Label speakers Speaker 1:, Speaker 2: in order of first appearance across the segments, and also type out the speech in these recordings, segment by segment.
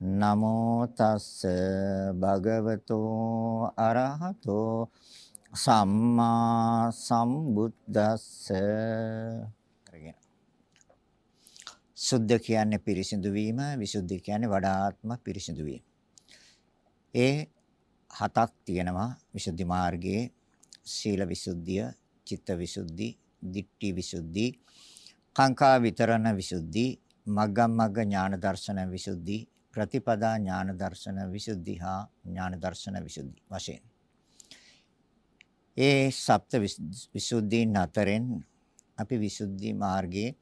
Speaker 1: නමෝ තස්ස භගවතෝ අරහතෝ සම්මා සම්බුද්දස්ස. කරගෙන සුද්ධ කියන්නේ පිරිසිදු වීම විසුද්ධි කියන්නේ වඩාත්ම පිරිසිදු වීම. ඒ හතක් තියෙනවා විසුද්ධි මාර්ගයේ. සීල විසුද්ධිය චිත්ත විසුද්ධි දිට්ඨි විසුද්ධි කාංකා විතරණ විසුද්ධි මග්ගම් මග්ග ඥාන දර්ශන විසුද්ධි ප්‍රතිපදා ඥාන දර්ශන විසුද්ධි හා ඥාන දර්ශන විසුද්ධි වශයෙන් ඒ සප්ත විසුද්ධීන් අතරින් අපි විසුද්ධි මාර්ගයේ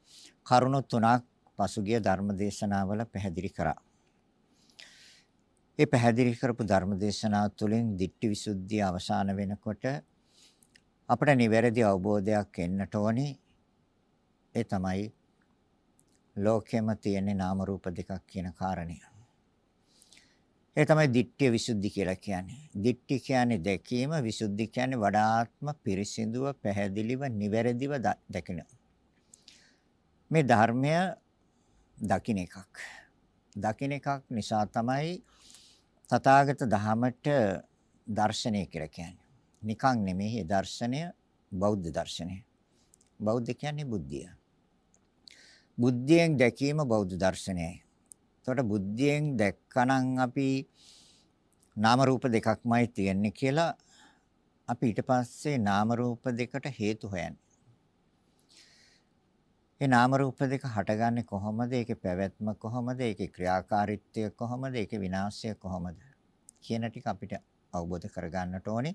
Speaker 1: කරුණු තුනක් පසුගිය ධර්ම දේශනාවල පැහැදිලි කරා. ඒ පැහැදිලි කරපු ධර්ම දේශනාව තුළින් ditthi විසුද්ධිය අවසන් වෙනකොට අපට නිවැරදි අවබෝධයක් එන්නට ඕනේ. ඒ තමයි ලෝකෙම තියෙන නාම රූප දෙකක් කියන කාරණය. ඒ තමයි දිට්ඨිය විසුද්ධි කියලා කියන්නේ. දිට්ඨි කියන්නේ දැකීම, විසුද්ධි කියන්නේ වඩාත්ම පිරිසිදුව, පැහැදිලිව, නිවැරදිව දැකින. මේ ධර්මය දකින්න එකක්. දකින්න එකක් නිසා තමයි තථාගත ධහමට දර්ශනය කියලා කියන්නේ. නිකන් නෙමෙයි දර්ශනය බෞද්ධ දර්ශනය. බෞද්ධ කියන්නේ බුද්ධිය. බුද්ධියෙන් දැකීම බෞද්ධ දර්ශනයයි. එතකොට බුද්ධියෙන් දැක්කනම් අපි නාම රූප දෙකක්මයි තියෙන්නේ කියලා අපි ඊට පස්සේ නාම රූප දෙකට හේතු හොයන්නේ. ඒ නාම රූප දෙක හටගන්නේ කොහොමද? ඒකේ පැවැත්ම කොහොමද? ඒකේ ක්‍රියාකාරීත්වය කොහොමද? ඒකේ විනාශය කොහොමද? කියන ටික අපිට අවබෝධ කරගන්නට ඕනේ.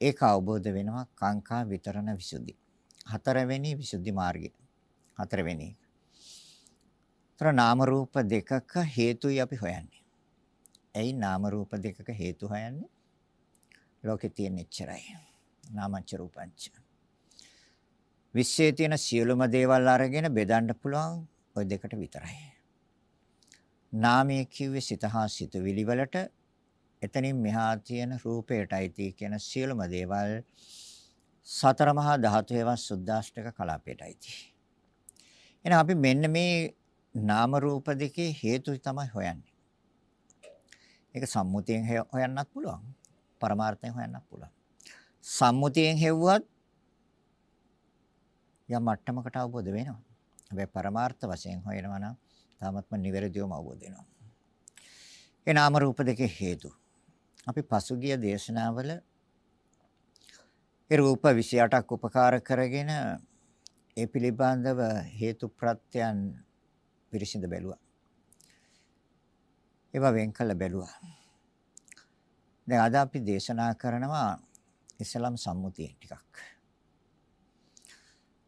Speaker 1: ඒක අවබෝධ වෙනවා කාංකා විතරණ විසුද්ධි. හතරවෙනි විසුද්ධි මාර්ගය. හතරවෙනි. තර නාම රූප දෙකක හේතුයි අපි හොයන්නේ. ඇයි නාම රූප දෙකක හේතු හොයන්නේ? ලෝකේ තියෙන එච්චරයි. නාමච්ච රූපංච. විශ්වයේ තියෙන සියලුම දේවල් අරගෙන බෙදන්න පුළුවන් ওই දෙකට විතරයි. නාමයේ කිව්වේ සිත හා සිතුවිලි වලට එතනින් මෙහා තියෙන රූපයටයි තී කියන සියලුම දේවල් සතර මහා ධාතු හේවා සුද්දාෂ්ටක කලාපයටයි තී. එහෙනම් අපි මෙන්න මේ නාම රූප දෙකේ හේතු තමයි හොයන්නේ. ඒක සම්මුතියෙන් හොයන්නත් පුළුවන්. පරමාර්ථයෙන් හොයන්නත් පුළුවන්. සම්මුතියෙන් හෙව්වත් යම් මට්ටමකට අවබෝධ වෙනවා. හැබැයි පරමාර්ථ වශයෙන් හොයනවා නම් තාමත්ම නිවැරදිවම අවබෝධ වෙනවා. ඒ නාම රූප දෙකේ හේතු. අපි පසුගිය දේශනාවල ඒ රූප 28ක් උපකාර කරගෙන ඒ පිළිබඳව හේතු ප්‍රත්‍යයන් පිරිසිඳ බැලුවා. ඒවා වෙන් කළ බැලුවා. දැන් අද අපි දේශනා කරනවා ඉස්ලාම් සම්මුතිය ටිකක්.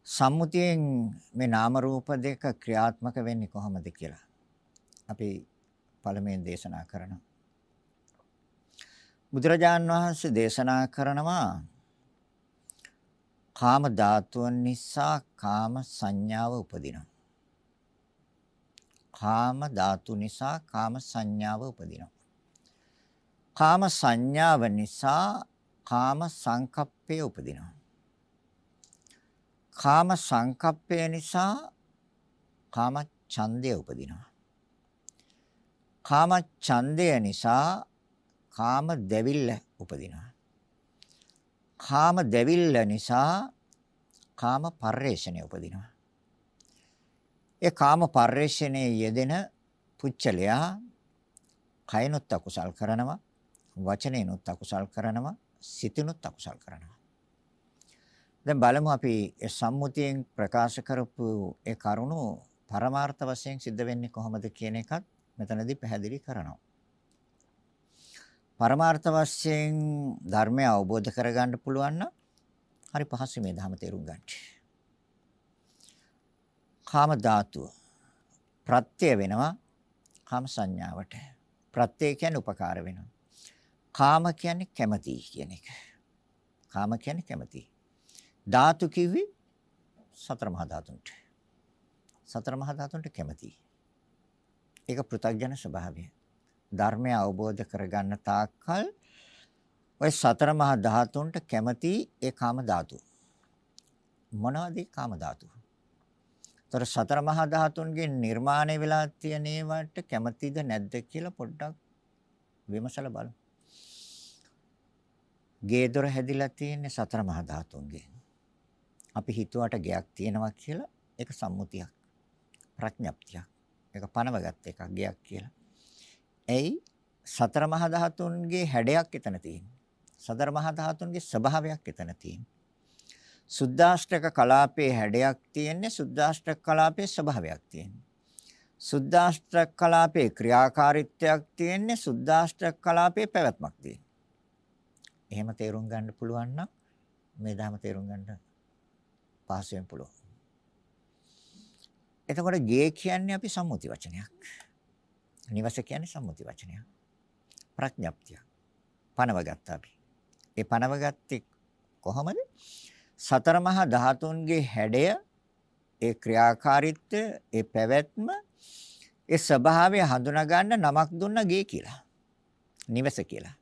Speaker 1: සම්මුතියෙන් මේ නාම රූප දෙක ක්‍රියාත්මක වෙන්නේ කොහොමද කියලා අපි පළමුවෙන් දේශනා කරනවා. බුදුරජාන් වහන්සේ දේශනා කරනවා කාම ධාතුන් නිසා කාම සංඥාව උපදිනවා. කාම ධාතු නිසා කාම සංඥාව උපදිනවා. කාම සංඥාව නිසා කාම සංකප්පය උපදිනවා. කාම සංකප්පය නිසා කාම ඡන්දය උපදිනවා. කාම ඡන්දය නිසා කාම දෙවිල්ල උපදිනවා. කාම දෙවිල්ල නිසා කාම පර්යේෂණය උපදිනවා. ඒ කාම පරිශ්‍රණයේ යෙදෙන පුච්චලයා කයනොත් අකුසල් කරනවා වචනේනොත් අකුසල් කරනවා සිතනොත් අකුසල් කරනවා දැන් බලමු අපි ඒ සම්මුතියෙන් ප්‍රකාශ කරපු ඒ කරුණු පරමාර්ථ වශයෙන් සිද්ධ වෙන්නේ කොහොමද කියන එකත් මෙතනදී පැහැදිලි කරනවා. පරමාර්ථ වශයෙන් ධර්මය අවබෝධ කරගන්න පුළුවන් නම් හරි පහසු මේ ධර්ම තේරුම් ගන්න. කාම ධාතුව ප්‍රත්‍ය වෙනවා කාම සංඥාවට. ප්‍රත්‍ය කියන්නේ උපකාර වෙනවා. කාම කියන්නේ කැමැති කියන එක. කාම කියන්නේ කැමැති. ධාතු කිව්වේ සතර මහා ධාතුන්ට. සතර මහා ධාතුන්ට කැමැති. ඒක පෘථග්ජන ස්වභාවය. ධර්මය අවබෝධ කරගන්න තාක්කල් ඔය සතර මහා ධාතුන්ට කැමැති ඒ කාම ධාතු. මොනවද ඒ කාම ධාතු? ତොර සතර මහා ධාතුන්ගේ නිර්මාණය වෙලා තියෙන ඒවට කැමැතිද නැද්ද කියලා පොඩ්ඩක් විමසලා බලමු. ගේ දොර හැදිලා තියෙන්නේ සතර මහා ධාතුන්ගෙන්. අපි හිතුවට ගයක් තියෙනවා කියලා ඒක සම්මුතියක්. ප්‍රඥප්තියක්. ඒක පනවගත් එකක් ගයක් කියලා. එයි සතර මහා ධාතුන්ගේ හැඩයක් එතන තියෙනවා. සතර මහා ධාතුන්ගේ ස්වභාවයක් එතන තියෙනවා. සුද්දාෂ්ටක කලාපයේ හැඩයක් තියෙන්නේ සුද්දාෂ්ටක කලාපයේ ස්වභාවයක් තියෙන්නේ. සුද්දාෂ්ටක කලාපයේ ක්‍රියාකාරීත්වයක් තියෙන්නේ සුද්දාෂ්ටක කලාපයේ පැවැත්මක් තියෙන්නේ. එහෙම තේරුම් ගන්න පුළුවන් නම් මේ ධර්ම තේරුම් ගන්න පහසුවෙන් පුළුවන්. එතකොට ගේ කියන්නේ අපි සම්මුති වචනයක්. නිවස කියන්නේ සම්මුති වචනයක්. ප්‍රඥප්තිය. පනවගත්ත අපි. ඒ පනවගත්තේ කොහොමද? සතර මහා ධාතුන්ගේ හැඩය, ඒ ක්‍රියාකාරීත්වය, ඒ පැවැත්ම, ඒ ස්වභාවය හඳුනා ගන්න නමක් දුන්න ගේ කියලා. නිවස කියලා.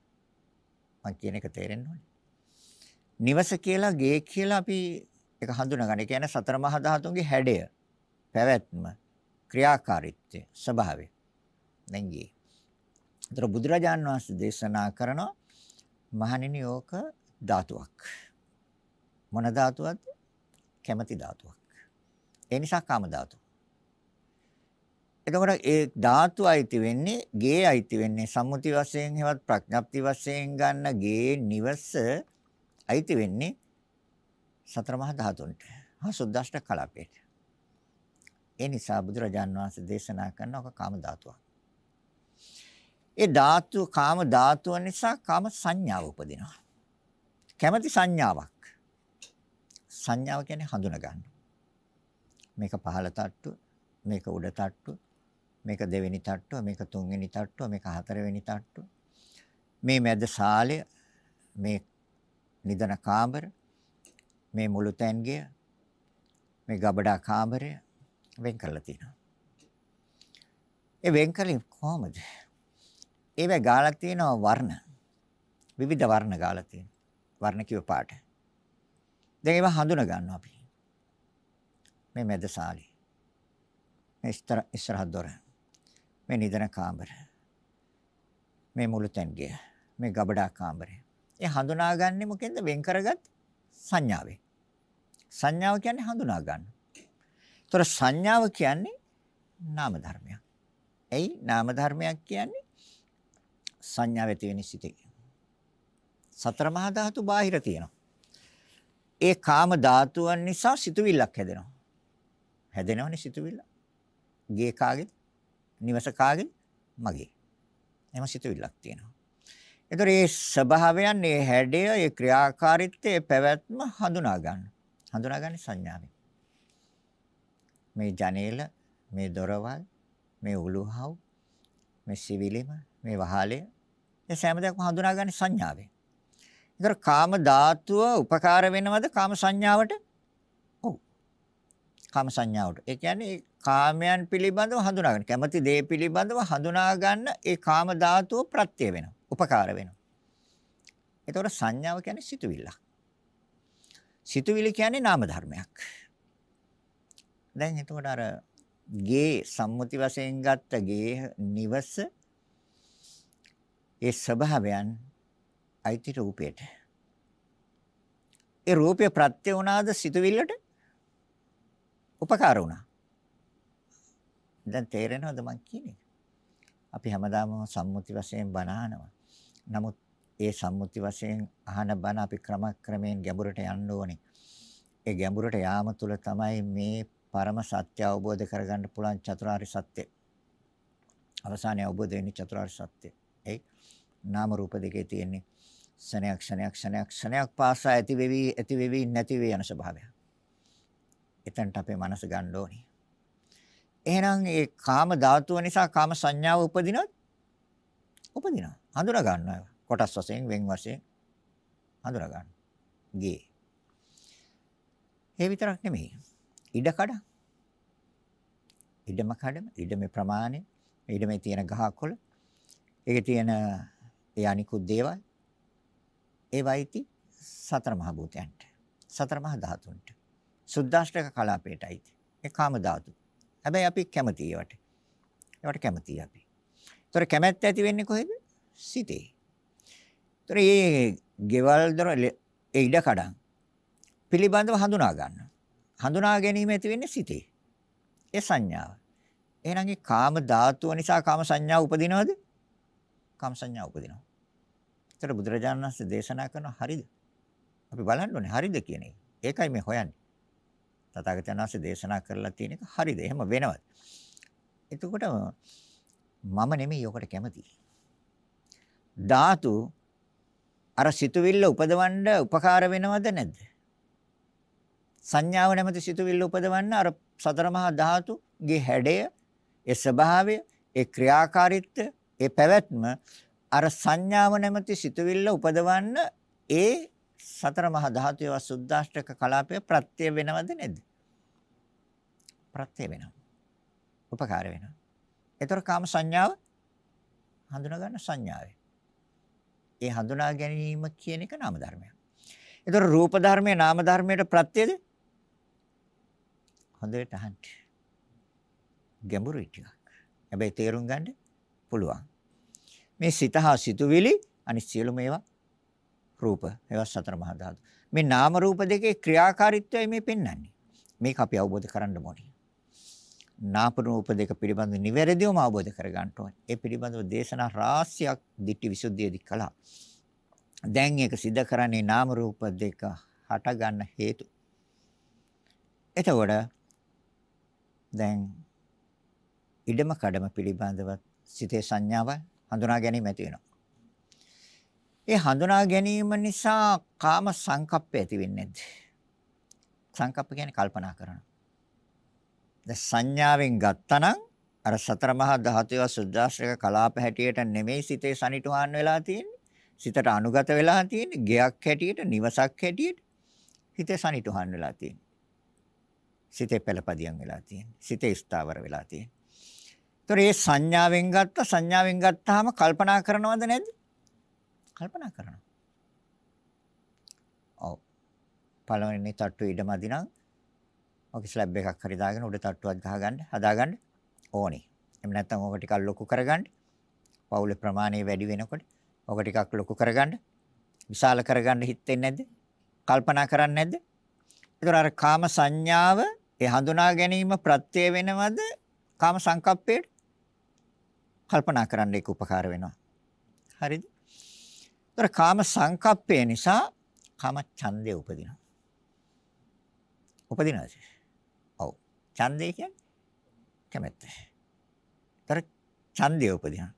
Speaker 1: මම කියන එක තේරෙන්න ඕනේ. නිවස කියලා ගේ කියලා අපි ඒක හඳුනගන්න. ඒ කියන්නේ සතර මහා ධාතුන්ගේ හැඩය, පැවැත්ම, ක්‍රියාකාරීත්වය, ස්වභාවය. දැන් ගේ. ඒතර බුදුරජාන් වහන්සේ දේශනා කරන මහණෙනි ඕක ධාතුවක්. මොන ධාතුවක්ද? කැමැති ධාතුවක්. ඒ නිසා කාම ධාතුව. එතකොට ඒ ධාතු අයිති වෙන්නේ ගේ අයිති වෙන්නේ සම්මුති වශයෙන් හෙවත් ප්‍රඥප්ති වශයෙන් ගන්න ගේ නිවස අයිති වෙන්නේ සතර මහා ධාතුන්ට. හා සුද්දාෂ්ට කලාපයට. ඒ නිසා බුදුරජාන් වහන්සේ දේශනා කරන ඔක කාම ධාතුවක්. ඒ ධාතු කාම ධාතුව නිසා කාම සංඥාව උපදිනවා. කැමැති සංඥාවක්. සංඥාව කියන්නේ හඳුනා ගන්න. මේක පහළ තට්ටු, මේක උඩ තට්ටු, මේක දෙවෙනි තට්ටුව, මේක තුන්වෙනි තට්ටුව, මේක හතරවෙනි තට්ටුව. මේ මැද ශාලය, මේ නිදන කාමර, මේ මුළු තැන්ගය, මේ ගබඩා කාමරය වෙන් කරලා තියෙනවා. ඒ වෙන් කරලි කොහමද? ඒවැ ගාලා තියෙනවා වර්ණ. විවිධ වර්ණ ගාලා තියෙනවා. වර්ණ කිව්ව පාට. දැන් ඒවා හඳුනා ගන්නවා අපි. මේ මැද ශාලි. මේ ඉස්තර ඉස්සරහ දොර. මේ නිදන කාමර. මේ මුළු තැන්ගය. මේ ගබඩා කාමරය. ඒ හඳුනාගන්නේ මොකෙන්ද වෙන් කරගත් සංඥාවෙන්. සංඥාව කියන්නේ හඳුනා ගන්න. ඒතර සංඥාව කියන්නේ නාම ධර්මයක්. එයි නාම ධර්මයක් කියන්නේ සංඥාවේ තියෙන සිටේ. සතර මහා ධාතු බාහිර තියෙනවා. ඒ කාම ධාතුන් නිසා සිතුවිල්ලක් හැදෙනවා. හැදෙනවනේ සිතුවිල්ල. ගේ කාගේද? නිවස කාගේද? මගේ. එහම සිතුවිල්ලක් තියෙනවා. ඒතර මේ ස්වභාවයන්, මේ හැඩය, මේ ක්‍රියාකාරීත්වය, මේ පැවැත්ම හඳුනා ගන්න. හඳුනාගන්නේ සංඥාවෙන්. මේ ජනේල, මේ දොරවල්, මේ උළුහව්, මේ සිවිලිම, මේ වහලය, මේ සෑම දෙයක්ම හඳුනාගන්නේ සංඥාවෙන්. ඒතර කාම ධාතුව උපකාර වෙනවද කාම සංඥාවට? ඔව්. කාම සංඥාවට. ඒ කියන්නේ කාමයන් පිළිබඳව හඳුනා ගන්න. කැමති දේ පිළිබඳව හඳුනා ගන්න ඒ කාම ධාතුව ප්‍රත්‍ය වෙනවා. උපකාර වෙනවා. ඒතකොට සංඥාව කියන්නේ සිතුවිල්ලක්. සිතුවිලි කියන්නේ නාම ධර්මයක්. දැන් එතකොට අර ගේ සම්මුති වශයෙන් ගත්ත ගේ නිවස ඒ ස්වභාවයන් අයිති රූපයට. ඒ රූපය ප්‍රත්‍ය වුණාද සිතුවිල්ලට? උපකාර වුණා. දැන් තේරෙනවද මං කියන්නේ? අපි හැමදාම සම්මුති වශයෙන් බණ අහනවා. නමුත් ඒ සම්මුති වශයෙන් අහන බණ අපි ක්‍රමක්‍රමයෙන් ගැඹුරට යන්න ඕනේ. ඒ ගැඹුරට යාම තුළ තමයි මේ පරම සත්‍ය අවබෝධ කරගන්න පුළුවන් චතුරාර්ය සත්‍ය. අවසානයේ අවබෝධ වෙන්නේ චතුරාර්ය සත්‍ය. ඒ නාම රූප දෙකේ තියෙන්නේ ක්ෂණයක් ක්ෂණයක් ක්ෂණයක් ක්ෂණයක් පාසා ඇති වෙවි ඇති වෙවි නැති වෙවි යන ස්වභාවය. එතනට අපේ මනස ගන්න ඕනේ. එහෙනම් ඒ කාම ධාතුව නිසා කාම සංඥාව උපදිනවද? උපදිනවා. හඳුනා ගන්නවා. කොටස් වශයෙන් වෙන් වශයෙන් හඳුනා ගන්න. ගේ. ඒ විතරක් නෙමෙයි. ඉඩ කඩ. ඉඩම කඩම, ඉඩමේ ප්‍රමාණය, ඉඩමේ තියෙන ගහකොළ, ඒකේ තියෙන ඒ අනිකුත් දේවල් ඒ වයිති සතර මහ භූතයන්ට. සතර මහ ධාතුන්ට. සුද්දාෂ්ටක කලාපයටයි. ඒ කාම ධාතු. හැබැයි අපි කැමති ඒවට. ඒවට කැමති අපි. ඒතර කැමැත්ත ඇති වෙන්නේ කොහෙද? සිතේ. ඒතර මේ ගෙවල් දොර ඒ ඉඩ කඩන් පිළිබඳව හඳුනා ගන්න. හඳුනා ගැනීම ඇති වෙන්නේ සිතේ. ඒ සංඥාව. එහෙනම් ඒ කාම ධාතුව නිසා කාම සංඥා උපදිනවද? කාම සංඥා උපදිනවා. ඒතර බුදුරජාණන් වහන්සේ දේශනා කරන හරිද? අපි බලන්න ඕනේ හරිද කියන එක. ඒකයි මේ හොයන්නේ. තථාගතයන් වහන්සේ දේශනා කරලා තියෙන එක හරිද? එහෙම වෙනවද? එතකොට මම නෙමෙයි ඔකට කැමති. ධාතු අර සිතුවිල්ල උපදවන්න උපකාර වෙනවද නැද්ද? සංඥාව නැමැති සිතුවිල්ල උපදවන්න අර සතර මහා ධාතුගේ හැඩය, ඒ ස්වභාවය, ඒ ක්‍රියාකාරීත්වය, ඒ පැවැත්ම අර සංඥාව නැමැති සිතුවිල්ල උපදවන්න ඒ සතර මහා ධාතුවේ සුද්දාෂ්ටක කලාපය ප්‍රත්‍ය වෙනවද නැද්ද? ප්‍රත්‍ය වෙනවා. උපකාර වෙනවා. ඒතර කාම සංඥාව හඳුනා ගන්න සංඥාවේ. ඒ හඳුනා ගැනීම කියන එක නාම ධර්මයක්. ඒතර රූප ධර්මයේ නාම ධර්මයට ප්‍රත්‍යද? හොඳට අහන්න. ගැඹුරුයි ටිකක්. හැබැයි තේරුම් ගන්න පුළුවන්. මේ සිත හා සිතුවිලි අනිත් සියලුම ඒවා රූප ඒවා සතර මහා ධාතු. මේ නාම රූප දෙකේ ක්‍රියාකාරීත්වය මේ පෙන්වන්නේ. මේක අපි අවබෝධ කරගන්න ඕනේ. නාම රූප දෙක පිළිබඳව නිවැරදිවම අවබෝධ කරගන්න ඕනේ. ඒ පිළිබඳව දේශනා රාශියක් ditthi visuddhiයේදී කළා. දැන් ඒක सिद्ध කරන්නේ නාම රූප දෙක හට ගන්න හේතු. එතකොට දැන් ඉඩම කඩම පිළිබඳව සිතේ සංඥාව හඳුනා ගැනීම ඇති වෙනවා. ඒ හඳුනා ගැනීම නිසා කාම සංකප්ප ඇති වෙන්නේ නැද්ද? සංකප්ප කියන්නේ කල්පනා කරනවා. දැන් සංඥාවෙන් ගත්තනම් අර සතර මහා ධාතුව සුද්දාශ්‍රක කලාප හැටියට නෙමෙයි සිතේ සනිටුහන් වෙලා තියෙන්නේ. සිතට අනුගත වෙලා තියෙන්නේ ගයක් හැටියට, නිවසක් හැටියට හිතේ සනිටුහන් වෙලා තියෙන්නේ. සිතේ පළපදියම් වෙලා තියෙන්නේ. සිතේ ස්ථාවර වෙලා තියෙන්නේ. ඒතර මේ සංඥාවෙන් ගත්ත සංඥාවෙන් ගත්තාම කල්පනා කරනවද නැද්ද? කල්පනා කරනවා. ඔව්. පළවෙනි තට්ටු ඉඩමදි නම් ඔක ස්ලැබ් එකක් හරි දාගෙන උඩ තට්ටුවක් ගහගන්න හදාගන්න ඕනේ. එහෙම නැත්නම් ඕක ටිකක් ලොකු කරගන්න. පවුලේ ප්‍රමාණය වැඩි වෙනකොට ඕක ටිකක් ලොකු කරගන්න. විශාල කරගන්න හිතෙන්නේ නැද්ද? කල්පනා කරන්නේ නැද්ද? ඒතර අර කාම සංඥාව ඒ හඳුනා ගැනීම ප්‍රත්‍ය වෙනවද? කාම සංකප්පයට කල්පනා කරන්න ඒක උපකාර වෙනවා. හරිද? ඒතර කාම සංකප්පය නිසා කාම ඡන්දය උපදිනවා. උපදිනවද? ඔව්. ඡන්දය කියන්නේ කැමැත්ත. ඒතර ඡන්දය උපදිනවා.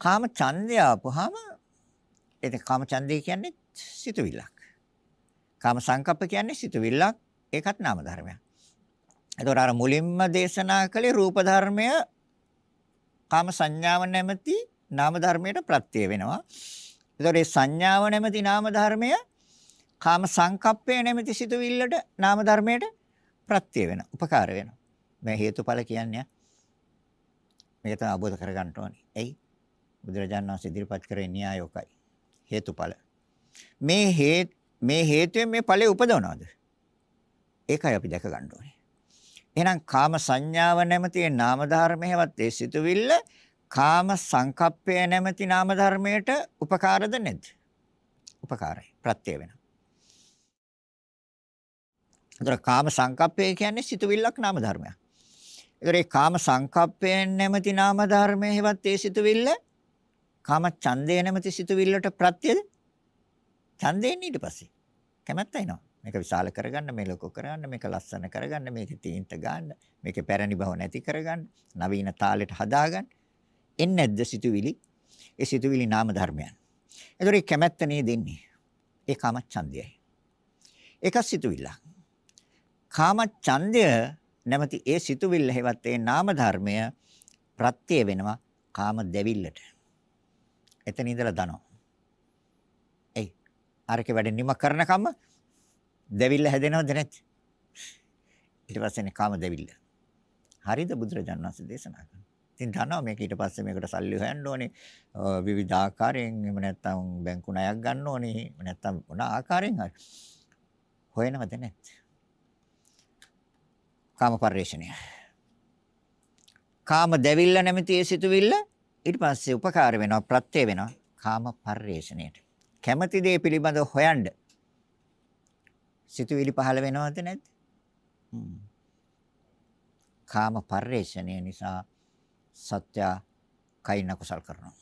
Speaker 1: කාම ඡන්දය ආපුවාම ඒක කාම ඡන්දය කියන්නේ සිතුවිල්ලක්. කාම සංකප්ප කියන්නේ සිතුවිල්ලක්. ඒකත් නාම ධර්මයක්. එතකොට අර මුලින්ම දේශනා කළේ රූප ධර්මය කාම සංඥාව නැමැති නාම ධර්මයට ප්‍රත්‍ය වෙනවා. ඒතකොට ඒ සංඥාව නැමැති නාම ධර්මය කාම සංකප්පය නැමැති සිතුවිල්ලට නාම ධර්මයට ප්‍රත්‍ය වෙනවා. උපකාර වෙනවා. මේ හේතුඵල කියන්නේ මේක තමයි අවබෝධ කරගන්න ඕනේ. එයි බුදුරජාණන් වහන්සේ ඉදිරිපත් කරේ න්‍යායෝකයි. හේතුඵල. මේ හේත් මේ හේතුවෙන් මේ ඵලය උපදවනවද? ඒකයි අපි දැක ගන්න ඕනේ. එහෙනම් කාම සංඥාව නැමැති නාම ධර්මයවත් ඒ සිතුවිල්ල කාම සංකප්පය නැමැති නාම ධර්මයට උපකාරද නැද්ද? උපකාරයි. ප්‍රත්‍ය වෙනවා. ඒතර කාම සංකප්පය කියන්නේ සිතුවිල්ලක් නාම ධර්මයක්. ඒතර ඒ කාම සංකප්පයෙන් නැමැති නාම ධර්මයේවත් ඒ සිතුවිල්ල කාම ඡන්දය නැමැති සිතුවිල්ලට ප්‍රත්‍යද? ඡන්දයෙන් ඊට පස්සේ කැමැත්ත එනවා. මේක විශාල කරගන්න, මේ ලොකු කරගන්න, මේක ලස්සන කරගන්න, මේක තීන්ත ගන්න, මේක පැරණි බව නැති කරගන්න, නවීන තාලෙට හදාගන්න. එන්නේ නැද්ද සිතුවිලි? ඒ සිතුවිලි නාම ධර්මයන්. ඒතොර කැමැත්ත නේ දෙන්නේ. ඒ කාම ඡන්දයයි. ඒක සිතුවිල්ල. කාම ඡන්දය නැමැති ඒ සිතුවිල්ල හැවත් ඒ නාම ධර්මය ප්‍රත්‍ය වෙනවා කාම දෙවිල්ලට. එතන ඉඳලා දනවා. එයි අරක වැඩ නිම කරනකම් දෙවිල්ල හැදෙනවද නැත්? ඊට පස්සේනේ කාම දෙවිල්ල. හරිද බුදුරජාණන් වහන්සේ දේශනා කරන්නේ. ඉතින් දන්නවා මේක ඊට පස්සේ මේකට සල්ලි හොයන්න ඕනේ. විවිධ ආකාරයෙන් එහෙම නැත්නම් බැංකු ණයක් ගන්න ඕනේ. එහෙම නැත්නම් මොන ආකාරයෙන් හරි. හොයනවද නැත්? කාම පරිශ්‍රණය. කාම දෙවිල්ල නැමැති ඒ සිතුවිල්ල ඊට පස්සේ උපකාර වෙනවා ප්‍රත්‍ය වෙනවා කාම පරිශ්‍රණයට. කැමැති දේ පිළිබඳව හොයන්න සිතුවිලි පහළ වෙනවද නැද්ද? කාම පරිශ්‍රණය නිසා සත්‍ය කයින් අකුසල් කරනවා.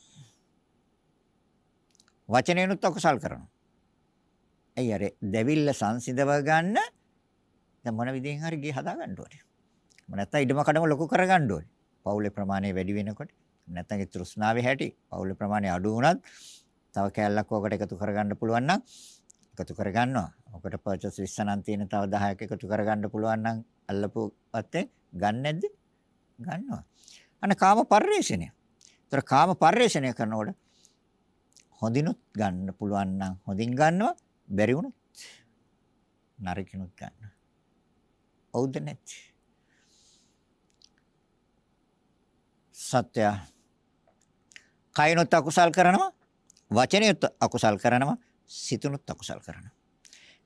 Speaker 1: වචනේනුත් අකුසල් කරනවා. ඇයි අර දෙවිල්ල සංසිඳව ගන්න දැන් මොන විදිහෙන් හරි ගේ හදා ගන්න ඕනේ. නැත්නම් ඉඩම කඩම ලොකු කර ගන්න ඕනේ. පවුලේ ප්‍රමාණය වැඩි වෙනකොට නැත්නම් ඒ තෘෂ්ණාවේ හැටි පවුලේ ප්‍රමාණය අඩු වුණත් තව කැලලක් ඔකට එකතු කරගන්න පුළුවන් නම් එකතු කරගන්නවා. ඔකට පර්චේස් 20 නම් තියෙන තව 10ක් එකතු කරගන්න පුළුවන් නම් අල්ලපු පැත්තේ ගන්න නැද්ද? ගන්නවා. අන්න කාම පරිශ්‍රණය. ඒතර කාම පරිශ්‍රණය කරනකොට හොඳිනුත් ගන්න පුළුවන් නම් හොඳින් ගන්නවා බැරි වුණොත් නරකිනුත් ගන්නවා. හවුද නැති? සත්‍ය කයනොත් අකුසල් කරනවා වචනයොත් අකුසල් කරනවා සිතනොත් අකුසල් කරනවා.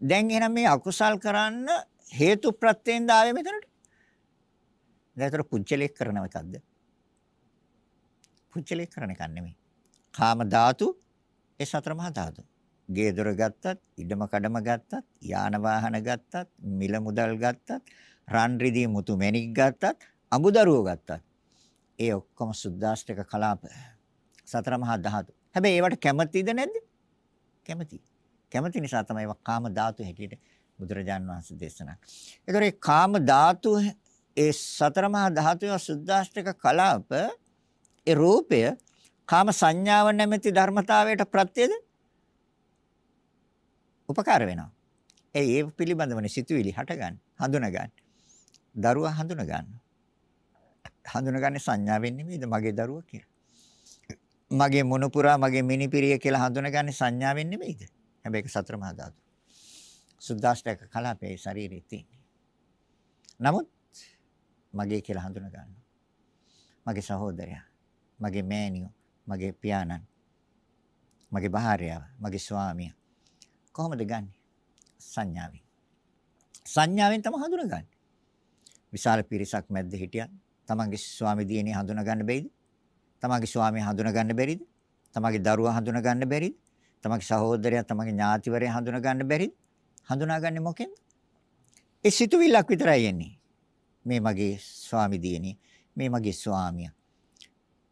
Speaker 1: දැන් එහෙනම් මේ අකුසල් කරන්න හේතු ප්‍රත්‍යයෙන් දාවේ මෙතනට. දැන් ඒතර පුජ්‍යලෙක් කරනව එකක්ද? පුජ්‍යලෙක් කරන එකක් නෙමෙයි. කාම ධාතු ඒ සතර මහා ධාතු. ගේ දොර ගත්තත්, ඉඩම කඩම ගත්තත්, යාන වාහන ගත්තත්, මිල මුදල් ගත්තත්, රන් රිදී මුතු මැණික් ගත්තත්, අඹදරුවෝ ගත්තත්, ඒ ඔක්කොම සුද්දාෂ්ටක කලාප සතර මහා ධාතු. හැබැයි ඒවට කැමතිද නැද්ද? කැමති. කැමති නිසා තමයි ඒවා කාම ධාතු හැටියට බුදුරජාන් වහන්සේ දේශනා. ඒතර ඒ කාම ධාතු ඒ සතර මහා ධාතුවේ සුද්දාෂ්ටක කලාප ඒ රූපය කාම සංඥාව නැමැති ධර්මතාවයට ප්‍රත්‍යද උපකාර වෙනවා. ඒ ඒ පිළිබඳවනේ සිතුවිලි හටගන්න, හඳුනගන්න. දරුවා හඳුන ගන්න. හඳුනගන්නේ සංඥාවෙන් නෙමෙයිද මගේ දරුවා කියලා. මගේ මොනුපුරා මගේ මිනිපිරිය කියලා හඳුනගන්නේ සංඥාවෙන් නෙමෙයිද? හැබැයි ඒක සතර මහා ධාතු. සුද්දාෂ්ටක කලාපේ ශරීරේ තියෙන්නේ. නමුත් මගේ කියලා හඳුන ගන්නවා. මගේ සහෝදරයා, මගේ මෑණියෝ, මගේ පියාණන්, මගේ භාර්යාව, මගේ ස්වාමියා කොහොමද ගන්නෙ? සංඥාවෙන්. සංඥාවෙන් තමයි හඳුනගන්නේ. විශාල පිරිසක් මැද්ද හිටියත් තමන්ගේ ස්වාමි දියණිය හඳුනා ගන්න බැයිද? තමන්ගේ ස්වාමියා හඳුනා ගන්න බැරිද? තමන්ගේ දරුවා හඳුනා ගන්න බැරිද? තමන්ගේ සහෝදරයා තමන්ගේ ඥාතිවරයා හඳුනා ගන්න බැරිද? හඳුනාගන්නේ මොකෙන්ද? ඒ සිතුවිල්ලක් විතරයි එන්නේ. මේ මගේ ස්වාමි දියණිය, මේ මගේ ස්වාමියා.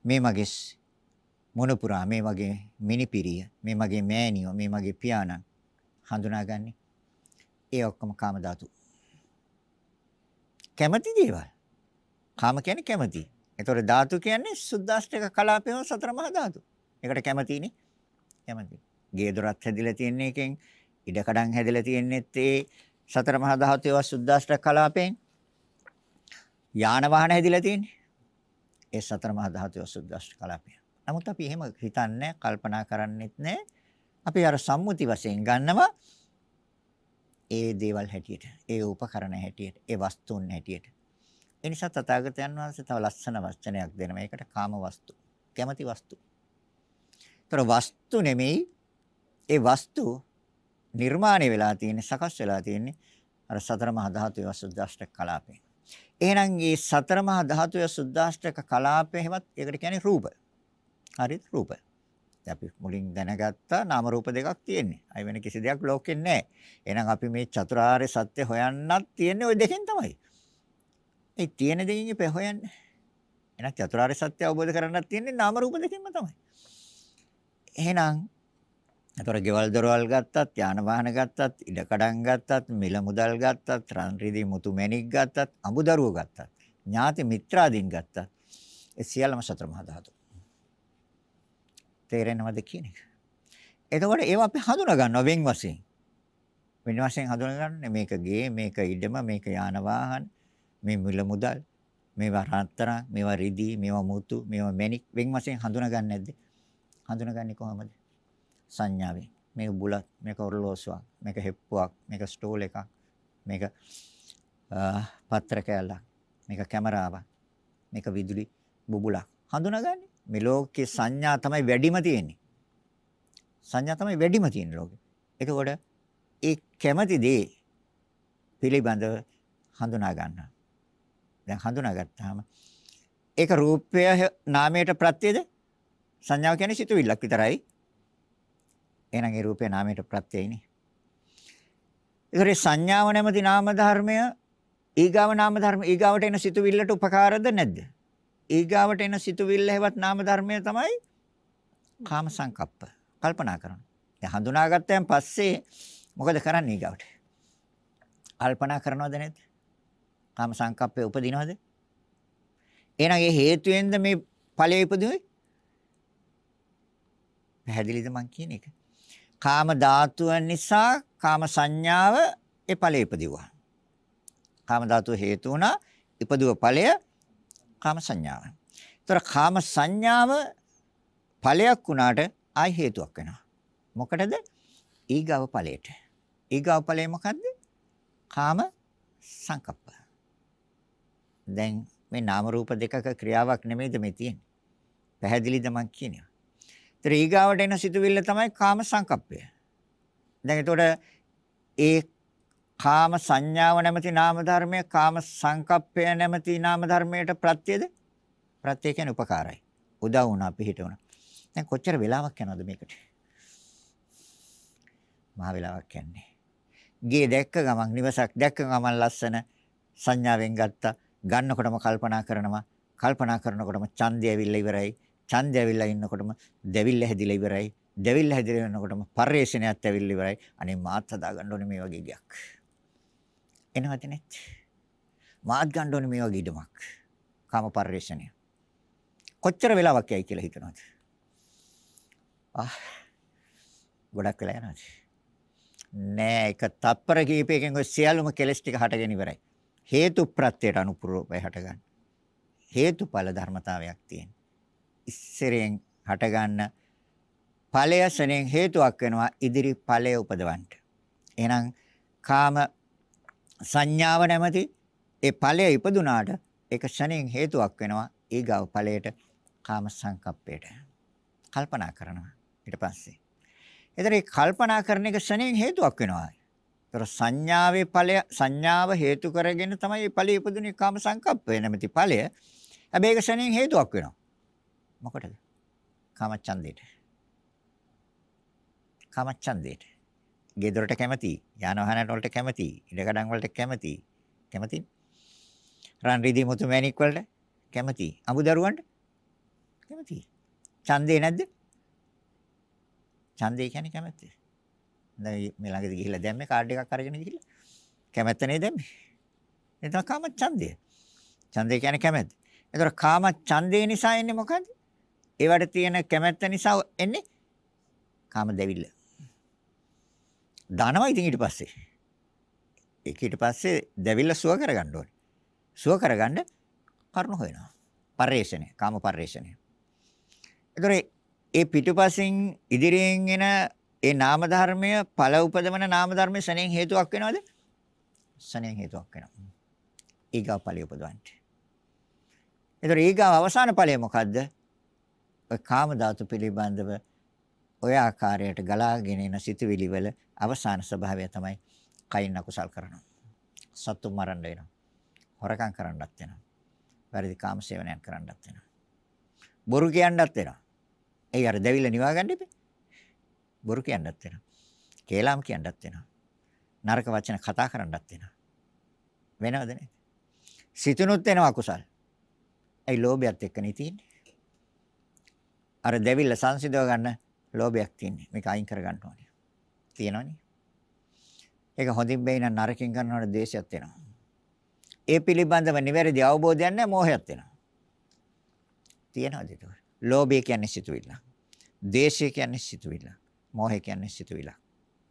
Speaker 1: මේ මගේ මොනුපුරා, මේ මගේ මිනිපිරිය, මේ මගේ මෑණියෝ, මේ මගේ පියාණන් හඳුනාගන්නේ. ඒ ඔක්කොම කාම ධාතු. කැමැති දේවල්. කාම කියන්නේ කැමැති. ඒතකොට ධාතු කියන්නේ සුද්දාෂ්ටක කලාපේම සතර මහා ධාතු. ඒකට කැමැතිනේ. කැමැති. ගේ දොරත් හැදිලා තියෙන එකෙන් ඉඩකඩම් හැදිලා තියෙනෙත් ඒ සතර මහා ධාතුවේ සුද්දාෂ්ටක කලාපෙන්. යාන වාහන හැදිලා තියෙන්නේ. ඒ සතර මහා ධාතුවේ සුද්දාෂ්ටක කලාපය. නමුත් අපි එහෙම හිතන්නේ කල්පනා කරන්නෙත් නැහැ. අපි අර සම්මුති වශයෙන් ගන්නවා ඒ දේවල් හැටියට, ඒ උපකරණ හැටියට, ඒ වස්තුන් හැටියට. ඒ නිසා තථාගතයන් වහන්සේ තව ලස්සන වචනයක් දෙනවා. ඒකට කාම වස්තු. කැමැති වස්තු. ඒතර වස්තු නෙමෙයි ඒ වස්තු නිර්මාණය වෙලා තියෙන්නේ සකස් වෙලා තියෙන්නේ අර සතර මහා ධාතුවේ සුද්දාෂ්ටක කලාපේ. එහෙනම් මේ සතර මහා ධාතුවේ සුද්දාෂ්ටක කලාපේ හැවත් ඒකට කියන්නේ රූප. හරිද රූප. අපි මුලින් දැනගත්තා නාම රූප දෙකක් තියෙන්නේ. අය වෙන කිසි දෙයක් ලෝකෙන්නේ නැහැ. එහෙනම් අපි මේ චතුරාර්ය සත්‍ය හොයන්නත් තියෙන්නේ ওই දෙකෙන් තමයි. ඒ තියෙන දෙයින් ඉපේ හොයන්නේ. එහෙනම් චතුරාර්ය සත්‍ය අවබෝධ කරගන්නත් තියෙන්නේ නාම රූප දෙකෙන්ම තමයි. එහෙනම් ඒතර ගෙවල් දොරවල් ගත්තත්, යාන වාහන ගත්තත්, ඉඩ කඩම් ගත්තත්, මිල මුදල් ගත්තත්, රන් රිදී මුතු මැණික් ගත්තත්, අමුදරුවෝ ගත්තත්, ඥාති මිත්‍රාදීන් ගත්තත්, ඒ සියල්ලම සතර මහා ධාතු. තේරෙනවද කියන එක? එතකොට ඒවා අපි හඳුනා ගන්නවා වෙන් වශයෙන්. වෙන වශයෙන් හඳුනගන්නේ මේක ගේ, මේක ඉඩම, මේක යාන වාහන, මේ මිල මුදල්, මේවා රත්තරන්, මේවා රිදී, මේවා මුතු, මේවා මැණික් වෙන් වශයෙන් හඳුනගන්නේ නැද්ද? හඳුනගන්නේ කොහොමද? සංඥාවෙන්. මේක බුලත්, මේක ඔරලෝසුවක්, මේක හෙප්පුවක්, මේක ස්ටෝල් එකක්, මේක පත්‍ර කෑල්ලක්, මේක කැමරාවක්, මේක විදුලි බුබුලක්. හඳුනාගන්නේ. මේ ලෝකේ සංඥා තමයි වැඩිම තියෙන්නේ. සංඥා තමයි වැඩිම තියෙන්නේ ලෝකේ. එතකොට ඒ කැමැති දේ පිළිබඳව හඳුනා ගන්නවා. දැන් හඳුනාගත්තාම ඒක රූපය නාමයට ප්‍රත්‍යද සංඥාව කියන්නේ සිතුවිල්ලක් විතරයි. එහෙනම් ඒ රූපේ නාමයට ප්‍රත්‍යයයිනේ. ඒතර සංඥාව නැමැති නාම ධර්මය ඊගාව නාම ධර්ම ඊගාවට එන සිතුවිල්ලට උපකාරද නැද්ද? ඊගාවට එන සිතුවිල්ල හැවත් නාම ධර්මය තමයි කාම සංකප්ප. කල්පනා කරනවා. දැන් හඳුනාගත්තයන් පස්සේ මොකද කරන්නේ ඊගාවට? කල්පනා කරනවද නැද්ද? කාම සංකප්පේ උපදිනවද? එහෙනම් ඒ හේතුවෙන්ද මේ ඵලය ඉපදුනේ? පැහැදිලිද මං කියන එක? කාම ධාතුව නිසා කාම සංඥාව ඒ ඵලෙ ඉපදුවා. කාම ධාතුව හේතු වුණා ඉපදුව ඵලය කාම සංඥාව. ඒතර කාම සංඥාව ඵලයක් වුණාට ආයි හේතුවක් වෙනවා. මොකටද? ඊගව ඵලයට. ඊගව ඵලය මොකද්ද? කාම සංකප්ප. දැන් මේ නාම රූප දෙකක ක්‍රියාවක් නෙමෙයිද මේ තියෙන්නේ. පැහැදිලිද මං කියන්නේ? ඒතර ඊගාවට එන සිතුවිල්ල තමයි කාම සංකප්පය. දැන් එතකොට ඒ කාම සංඥාව නැමැති නාම ධර්මය කාම සංකප්පය නැමැති නාම ධර්මයට ප්‍රත්‍යද? ප්‍රත්‍ය කියන්නේ උපකාරයි. උදව් වුණා පිහිට වුණා. දැන් කොච්චර වෙලාවක් යනවද මේකට? මහ වෙලාවක් යන්නේ. ගේ දැක්ක ගමන් නිවසක් දැක්ක ගමන් ලස්සන සංඥාවෙන් ගත්තා. ගන්නකොටම කල්පනා කරනවා. කල්පනා කරනකොටම ඡන්දය ඇවිල්ලා ඉවරයි. ඡන්දය ඇවිල්ලා ඉන්නකොටම දෙවිල්ල හැදිලා ඉවරයි. දෙවිල්ල හැදිලා ඉන්නකොටම පරිේශනයත් ඇවිල්ලා ඉවරයි. අනේ මාත් හදා ගන්න ඕනේ මේ වගේ ගයක්. එනවද නැත්? මාත් ගන්න ඕනේ මේ වගේ ඉඩමක්. කාම පරිේශනය. කොච්චර වෙලාවක් යයි කියලා හිතනවද? ආ ගොඩක් වෙලා යනවාද? නෑ එක තත්පර කීපයකින් ඔය සියලුම කෙලස් ටික හටගෙන ඉවරයි. හේතු ප්‍රත්‍යයට අනුපූර්වයි හටගන්න. හේතුඵල ධර්මතාවයක් තියෙන. ඉස්සරෙන් හටගන්න ඵලය සෙනෙන් හේතුවක් වෙනවා ඉදිරි ඵලය උපදවන්න. එහෙනම් කාම සංඥාව නැමැති ඒ ඵලය ඉපදුනාට ඒක ශණෙන් හේතුවක් වෙනවා ඊගව ඵලයට කාම සංකප්පයට. කල්පනා කරනවා ඊට පස්සේ. ඒතර මේ කල්පනා කරන එක ශණෙන් හේතුවක් වෙනවා. ඒතර සංඥාවේ ඵලය සංඥාව හේතු කරගෙන තමයි මේ ඵලය ඉපදුනේ කාම සංකප්පය නැමැති ඵලය. හැබැයි ඒක ශණෙන් හේතුවක් වෙනවා. මොකටද? කාමච්ඡන්දේට. කාමච්ඡන්දේට. ගෙදරට කැමති, යාන වාහන වලට කැමති, ඉඩකඩම් වලට කැමති. කැමති? රන් රිදී මුතු මැණික් වලට කැමති. අමුදරුවන්ට කැමති. ඡන්දේ නැද්ද? ඡන්දේ කියන්නේ කැමැත්ත. දැන් මේ ළඟදී ගිහිල්ලා දැම්මේ කාඩ් එකක් අරගෙන ගිහිල්ලා. කැමැත්ත නේ දැම්මේ. එතන කාම ඡන්දය. ඡන්දේ කියන්නේ කැමැත්ත. ඒතර කාම ඡන්දේ නිසා එන්නේ මොකද්ද? ඒවට තියෙන කැමැත්ත නිසා එන්නේ කාම දෙවිල්ල. දානවා ඉතින් ඊට පස්සේ. ඒක ඊට පස්සේ දෙවිල්ල සුව කරගන්න ඕනේ. සුව කරගන්න කරුණ හොයනවා. පරිේශණය, කාම පරිේශණය. ඒතර ඒ පිටුපසින් ඉදිරියෙන් එන ඒ නාම ධර්මය ඵල උපදවන නාම ධර්මයේ සණෙන් හේතුවක් වෙනවද? සණෙන් හේතුවක් වෙනවා. ඊගා ඵලය උපදවන්න. ඒතර ඊගා අවසාන ඵලය මොකද්ද? ඔය කාම ධාතු පිළිබඳව ඔය ආකාරයට ගලාගෙන එන සිතුවිලි වල අවසාන ස්වභාවය තමයි කයින් අකුසල් කරනවා. සතු මරන්න වෙනවා. හොරකම් කරන්නත් වෙනවා. වැරදි කාම සේවනයක් කරන්නත් වෙනවා. බොරු කියන්නත් වෙනවා. ඒ අර දෙවිල නිවා ගන්න ඉපේ. බොරු කියන්නත් වෙනවා. කේලාම් කියන්නත් වෙනවා. නරක වචන කතා කරන්නත් වෙනවා. වෙනවද නේද? සිතුනුත් වෙනවා අකුසල්. ඒ ලෝභයත් එක්කනේ තියෙන්නේ. අර දෙවිල්ල සංසිඳව ගන්න ලෝභයක් තියෙන්නේ. මේක අයින් කරගන්න ඕනේ. තියෙනවනේ. ඒක හොඳින් බැයි නම් නරකින් කරනකොට දේශයක් වෙනවා. ඒ පිළිබඳව නිවැරදි අවබෝධයක් නැහැ මෝහයක් වෙනවා. තියෙනවද ඒක? ලෝභය කියන්නේ සිතුවිල්ල. දේශය කියන්නේ සිතුවිල්ල. මෝහය කියන්නේ සිතුවිල්ල.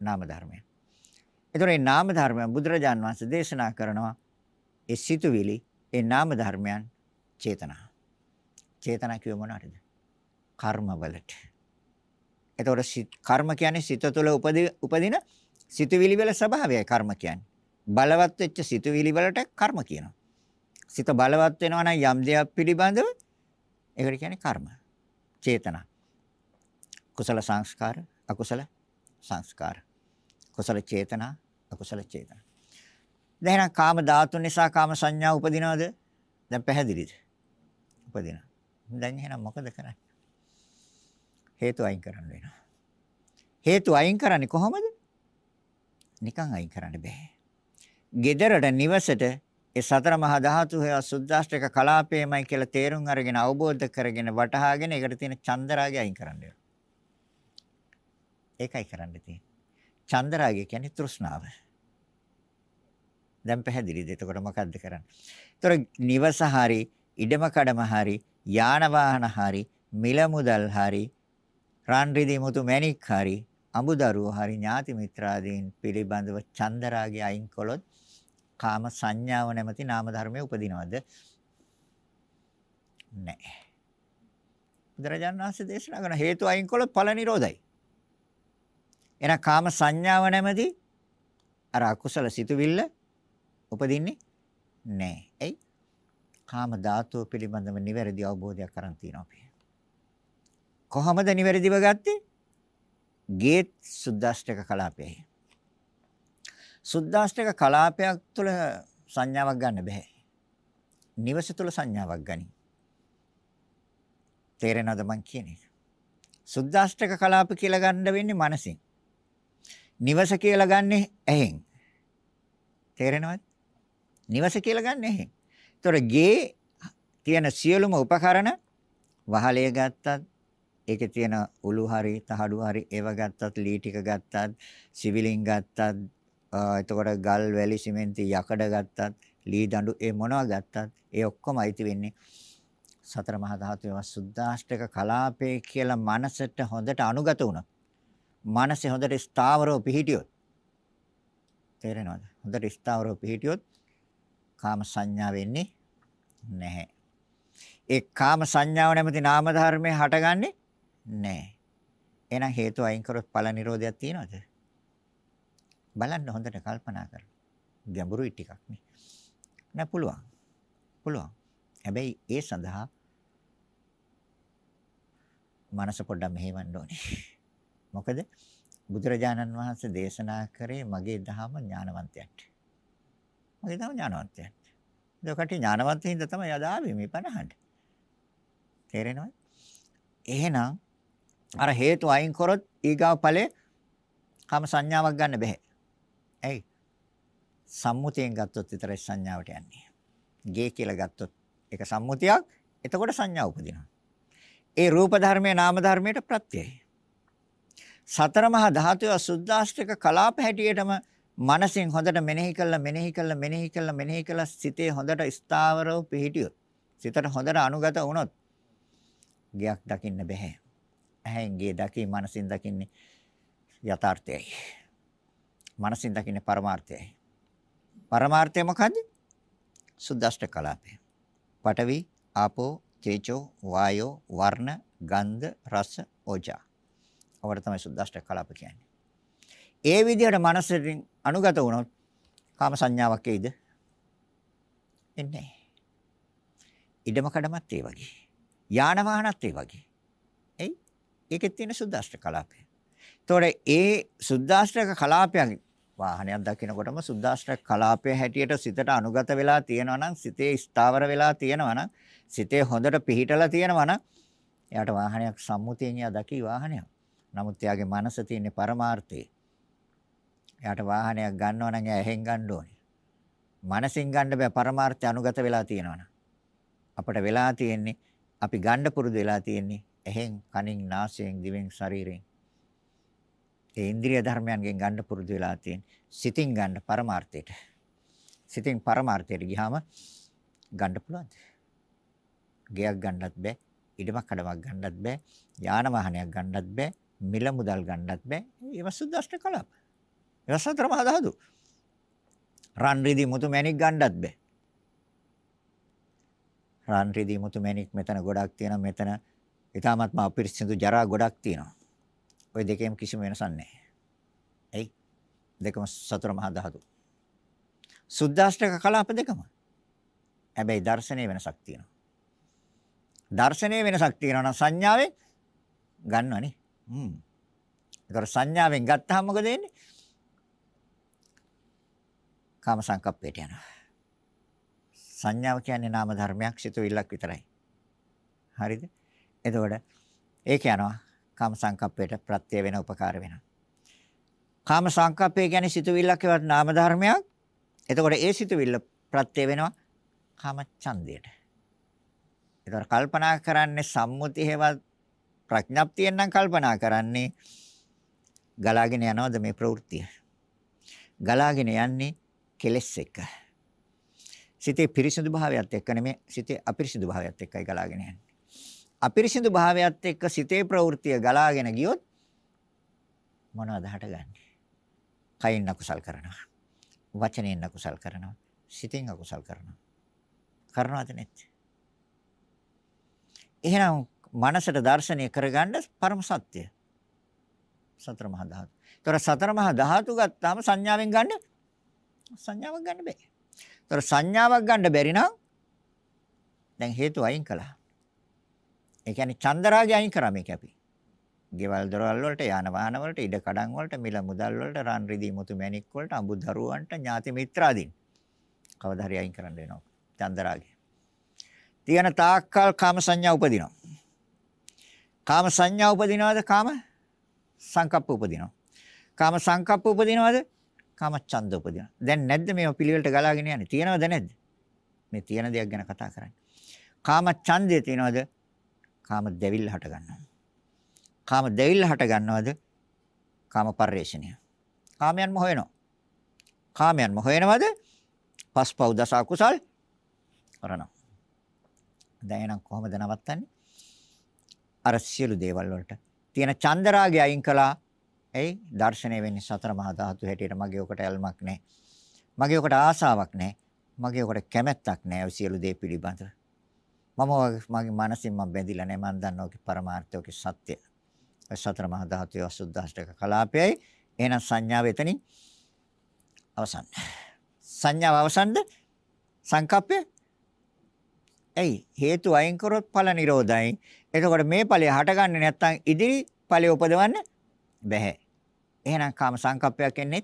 Speaker 1: නාම ධර්මය. ඒතර මේ නාම ධර්මයන් බුදුරජාන් වහන්සේ දේශනා කරනවා ඒ සිතුවිලි ඒ නාම ධර්මයන් චේතනා. චේතනා කිව්ව මොනවද? කර්මවලට. එතකොට කර්ම කියන්නේ සිත තුළ උපදින සිතුවිලි වල ස්වභාවයයි කර්ම කියන්නේ. බලවත් වෙච්ච සිතුවිලි වලට කර්ම කියනවා. සිත බලවත් වෙනවා නම් යම් දෙයක් පිළිබඳව ඒකට කියන්නේ කර්ම. චේතනා. කුසල සංස්කාර, අකුසල සංස්කාර. කුසල චේතනා, අකුසල චේතනා. දැන් එහෙනම් කාම ධාතු නිසා කාම සංඥා උපදිනවද? දැන් පැහැදිලිද? උපදිනවා. දැන් එහෙනම් මොකද කරන්නේ? හේතු අයින් කරන්න වෙනවා. හේතු අයින් කරන්නේ කොහොමද? නිකන් අයින් කරන්න බෑ. gedarata නිවසට ඒ සතර මහා ධාතු හේ සුද්දාෂ්ටක කලාපේමයි කියලා තේරුම් අරගෙන අවබෝධ කරගෙන වටහාගෙන ඒකට තියෙන චන්දරාගය අයින් කරන්න වෙනවා. ඒකයි කරන්න තියෙන්නේ. චන්දරාගය කියන්නේ තෘෂ්ණාව. දැන් පැහැදිලිද? එතකොට මොකද්ද කරන්නේ? ඒතර නිවස හරි, ඉඩම කඩම හරි, යාන වාහන හරි, මිල මුදල් හරි, රන් රිදී මුතු මැණික් හරි, අඹදරුවෝ හරි ඥාති මිත්‍රාදීන් පිළිබඳව චන්දරාගය අයින් කළොත් කාම සංඥාව නැමැති නාම ධර්මයේ උපදිනවද? නැහැ. බුදුරජාණන් වහන්සේ දේශනා කරන හේතු අයින් කළොත් ඵල නිරෝධයි. එහෙනම් කාම සංඥාව නැමැති අර අකුසල සිතුවිල්ල උපදින්නේ නැහැ. එයි කාම ධාතුව පිළිබඳව නිවැරදි අවබෝධයක් කරන් තියෙනවා අපි. කොහොමද නිවැරදිව ගත්තේ? ගේත් සුද්දාෂ්ටක කලාපයයි. සුද්දාෂ්ටක කලාපයක් තුළ සංඥාවක් ගන්න බෑ. නිවස තුළ සංඥාවක් ගනි. තේරෙනවද මං කියන්නේ? සුද්දාෂ්ටක කලාප කියලා ගන්න වෙන්නේ මනසින්. නිවස කියලා ගන්නෙ ඇහෙන්. තේරෙනවද? නිවස කියලා ගන්න ඇහෙන්. ඒතොර ගේ තියෙන සියලුම උපකරණ වහලය ගත්තත් ඒකේ තියෙන උළු හරි තහඩු හරි ඒව ගත්තත් ලී ටික ගත්තත් සිවිලින් ගත්තත් එතකොට ගල් වැලි සිමෙන්ති යකඩ ගත්තත් ලී දඬු ඒ මොනවා ගත්තත් ඒ ඔක්කොම අයිති වෙන්නේ සතර මහා ධාතුවේ සුද්දාෂ්ටක කලාපේ කියලා මනසට හොඳට අනුගත වුණා. මනසේ හොඳට ස්ථාවරව පිහිටියොත් තේරෙනවද? හොඳට ස්ථාවරව පිහිටියොත් කාම සංඥා වෙන්නේ නැහැ. ඒ කාම සංඥාව නැමැති නාම ධර්මයේ හටගන්නේ නැහැ. එහෙනම් හේතු අයින් කරොත් ඵල නිරෝධයක් තියෙනවද? බලන්න හොඳට කල්පනා කරලා. ගැඹුරුයි ටිකක් නේ. නෑ පුළුවන්. පුළුවන්. හැබැයි ඒ සඳහා මනස පොඩ්ඩක් මෙහෙවන්න ඕනේ. මොකද බුදුරජාණන් වහන්සේ දේශනා කරේ මගේ දහම ඥානවන්තයන්ට. මගේ දහම ඥානවන්තයන්ට. ඒකට ඥානවන්තින්ද තමයි අද ආවේ මේ 50ට. තේරෙනවද? එහෙනම් අර හේතු අයින් කරොත් ඊගාව ඵලේ කම සංඥාවක් ගන්න බෑ. ඇයි? සම්මුතියෙන් ගත්තොත් විතරයි සංඥාවට යන්නේ. ගේ කියලා ගත්තොත් ඒක සම්මුතියක්. එතකොට සංඥා උපදිනවා. ඒ රූප ධර්මයේ නාම ධර්මයට ප්‍රත්‍යයයි. සතර මහා ධාතුව සුද්දාෂ්ටක කලාප හැටියටම මනසින් හොඳට මෙනෙහි කළා මෙනෙහි කළා මෙනෙහි කළා මෙනෙහි කළා සිතේ හොඳට ස්ථාවරව පිහිටියොත් සිතට හොඳට අනුගත වුණොත් ගයක් දකින්න බෑ. ඇහෙන් ගේ දකි මනසින් දකින්නේ යථාර්ථයයි. මනසින් දකින්නේ පරමාර්ථයයි. පරමාර්ථය මොකද්ද? සුද්දාෂ්ට කලාපය. පඨවි, ආපෝ, තේජෝ, වායෝ, වර්ණ, ගන්ධ, රස, ඕජා. අවර තමයි සුද්දාෂ්ට කලාප කියන්නේ. ඒ විදිහට මනසෙන් අනුගත වුණොත් කාම සංඥාවක් එයිද? එන්නේ ඉඩම කඩමත් ඒ වගේ. යාන වාහනත් ඒ වගේ. එයි ඒකෙත් තියෙන සුද්දාෂ්ට කලාපය. ඒතකොට ඒ සුද්දාෂ්ටක කලාපයන් වාහනයක් දකිනකොටම සුද්දාෂ්ටක කලාපය හැටියට සිතට අනුගත වෙලා තියෙනවා නම් සිතේ ස්ථාවර වෙලා තියෙනවා නම් සිතේ හොඳට පිහිටලා තියෙනවා නම් එයාට වාහනයක් සම්මුතියෙන් එයා දකි වාහනයක්. නමුත් එයාගේ මනස තියෙන පරමාර්ථය. එයාට වාහනයක් ගන්නවා නම් එයා එහෙන් ගන්න ඕනේ. මනසින් ගන්න බෑ පරමාර්ථය අනුගත වෙලා තියෙනවා අපට වෙලා තියෙන්නේ අපි ගන්න පුරුදු වෙලා තියෙන්නේ එහෙන්, කනින්, නාසයෙන්, දිවෙන්, ශරීරයෙන්. ඒ ඉන්ද්‍රිය ධර්මයන්ගෙන් ගන්න පුරුදු වෙලා තියෙන. සිතින් ගන්න පරමාර්ථයට. සිතින් පරමාර්ථයට ගියාම ගන්න පුළුවන්ද? ගයක් ගන්නත් බෑ, ඉඩමක් කඩමක් ගන්නත් බෑ, යාන වාහනයක් ගන්නත් බෑ, මිල මුදල් ගන්නත් බෑ. ඒව සුද්දාෂ්ට කලාප. ඒව සතර මහා දහතු. රන් රිදි මුතු මැණික් ගන්නත් බෑ. රන් රිදි මුතු මැණික් මෙතන ගොඩක් තියෙනවා මෙතන ඊටාත්ම අපිරිසිදු ජරා ගොඩක් තියෙනවා. ওই දෙකේම කිසිම වෙනසක් නැහැ. එයි දෙකම සතර මහා ධාතු. සුද්දාෂ්ටක කලාප දෙකම. හැබැයි දර්ශනයේ වෙනසක් තියෙනවා. දර්ශනයේ වෙනසක් තියෙනවා නම් සංඥාවෙන් ගන්නවනේ. හ්ම්. ඒතර සංඥාවෙන් ගත්තාම මොකද වෙන්නේ? කාම සංකප්පයට යනවා. සංඥාව කියන්නේ නාම ධර්මයක් සිතුවිල්ලක් විතරයි. හරිද? එතකොට ඒක යනවා කාම සංකප්පයට ප්‍රත්‍ය වෙන උපකාර වෙනවා. කාම සංකප්පය කියන්නේ සිතුවිල්ලක් ඒවත් නාම ධර්මයක්. එතකොට ඒ සිතුවිල්ල ප්‍රත්‍ය වෙනවා කාම ඡන්දයට. ඒතර කල්පනා කරන්නේ සම්මුති හේවත් ප්‍රඥප්තියෙන් නම් කල්පනා කරන්නේ ගලාගෙන යනවද මේ ප්‍රවෘත්තිය? ගලාගෙන යන්නේ කෙලෙස් එක්ක. සිතේ පිරිසිදු භාවයත් එක්ක නෙමෙයි සිතේ අපිරිසිදු භාවයත් එක්කයි ගලාගෙන යන්නේ. අපිරිසිදු භාවයත් එක්ක සිතේ ප්‍රවෘත්තිය ගලාගෙන ගියොත් මොනවද හටගන්නේ? කයින් අකුසල් කරනවා. වචනෙන් අකුසල් කරනවා. සිතෙන් අකුසල් කරනවා. කරනවද නැත්ද? එහෙනම් මනසට දර්ශනය කරගන්න පරම සත්‍ය. සතර මහා ධාතු. ඒතර සතර මහා ධාතු ගත්තාම සංඥාවෙන් ගන්න සංඥාවක් ගන්න බෑ. ඒතර සංඥාවක් ගන්න බැරි නම් දැන් හේතු අයින් කළා. ඒ කියන්නේ චන්දරාගය අයින් කරා මේක අපි. ගෙවල් දොරවල් වලට යාන වාහන වලට ඉඩ කඩන් වලට මිල මුදල් වලට රන් රිදී මුතු මැණික් වලට අඹ දරුවන්ට ඥාති මිත්‍රාදීන් කවදා හරි අයින් කරන්න වෙනවා චන්දරාගය. තියෙන තාක්කල් කාම සංඥා උපදිනවා. කාම සංඥා උපදිනවද කාම සංකප්ප උපදිනවා. කාම සංකප්ප උපදිනවද කාම ඡන්ද උපදිනවා. දැන් නැද්ද මේව පිළිවෙලට ගලාගෙන යන්නේ? තියෙනවද නැද්ද? මේ තියෙන දෙයක් ගැන කතා කරන්නේ. කාම ඡන්දය තියෙනවද? කාම දෙවිල්ල හට ගන්නවා. කාම දෙවිල්ල හට ගන්නවද? කාම පරිශ්‍රණය. කාමයන්ම හොයනවා. කාමයන්ම හොයනවද? පස්පව් දස අකුසල් කරනවා. දැන් එහෙනම් කොහොමද නවත්තන්නේ? අර සියලු දේවල් වලට තියෙන චන්දරාගය අයින් කළා. එයි දර්ශනය වෙන්නේ සතර මහා ධාතු හැටියට මගේ ඔකට ඇල්මක් නැහැ. මගේ ඔකට ආසාවක් නැහැ. මගේ ඔකට කැමැත්තක් නැහැ. සියලු දේ පිළිබඳව. මම මගේ මනසින් මම බැඳිලා නැහැ. මම දන්නවා ඔකේ පරමාර්ථය ඔකේ සත්‍ය. සතර මහා ධාතුවේ අසුද්ධාෂ්ටක කලාපයයි. එහෙනම් සංඥාව එතනින් අවසන්. සංඥාව අවසන්ද? සංකප්පය ඇයි හේතු අයින් කරොත් ඵල නිරෝධයි. එතකොට මේ ඵලය හටගන්නේ නැත්නම් ඉදිරි ඵලය උපදවන්න බැහැ. එහෙනම් කාම සංකප්පයක් එන්නේ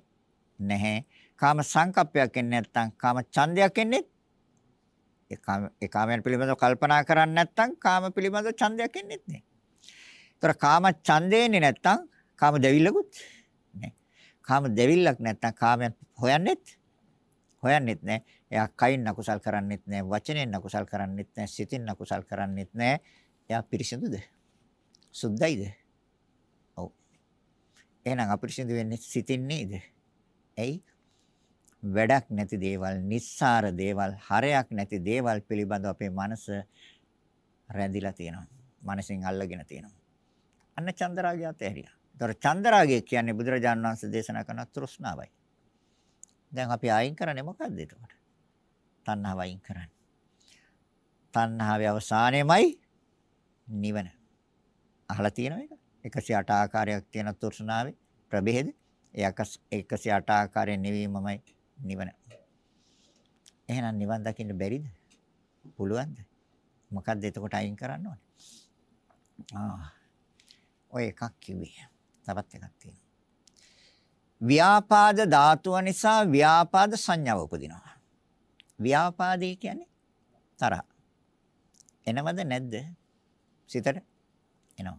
Speaker 1: නැහැ. කාම සංකප්පයක් එන්නේ නැත්නම් කාම ඡන්දයක් එන්නේ ඒ කාම ඒ කාමයන් පිළිබඳව කල්පනා කරන්නේ නැත්නම් කාම පිළිබඳව ඡන්දයක් එන්නේ නැහැ. ඒතර කාම ඡන්දේ එන්නේ නැත්නම් කාම දෙවිල්ලකුත් නැහැ. කාම දෙවිල්ලක් නැත්නම් කාමයන් හොයන්නෙත් හොයන්නෙත් නැහැ. එයා කයින් අකුසල් කරන්නෙත් නැහැ, වචනෙන් අකුසල් කරන්නෙත් නැහැ, සිතින් අකුසල් කරන්නෙත් නැහැ. එයා පිරිසිදුද? සුද්ධයිද? ඔව්. එහෙනම් අපිරිසිදු වෙන්නේ සිතින් නේද? ඇයි? වැඩක් නැති දේවල්, නිස්සාර දේවල්, හරයක් නැති දේවල් පිළිබඳව අපේ මනස රැඳිලා තියෙනවා. මනසින් අල්ලගෙන තියෙනවා. අන්න චන්දරාගය අතහැරියා. ඒතර චන්දරාගය කියන්නේ බුදුරජාණන් වහන්සේ දේශනා කරන තෘෂ්ණාවයි. දැන් අපි අයින් කරන්නේ මොකද්ද එතකොට? තණ්හාව අයින් කරන්නේ. තණ්හාවේ අවසානයේමයි නිවන. අහලා තියෙනව එක? 108 ආකාරයක් තියෙන තෘෂ්ණාවේ ප්‍රභේද. ඒ 108 ආකාරයෙන් නිවීමමයි නිවන. එහෙනම් නිවන් දකින්න බැරිද? පුළුවන්ද? මොකද්ද එතකොට අයින් කරන්න ඕනේ? ආ. ඔය එකක් කිව්වේ. තවත් එකක් තියෙනවා. ව්‍යාපාද ධාතුව නිසා ව්‍යාපාද සංඥාව උපදිනවා. ව්‍යාපාදේ කියන්නේ තරහ. එනවද නැද්ද? සිතට එනවා.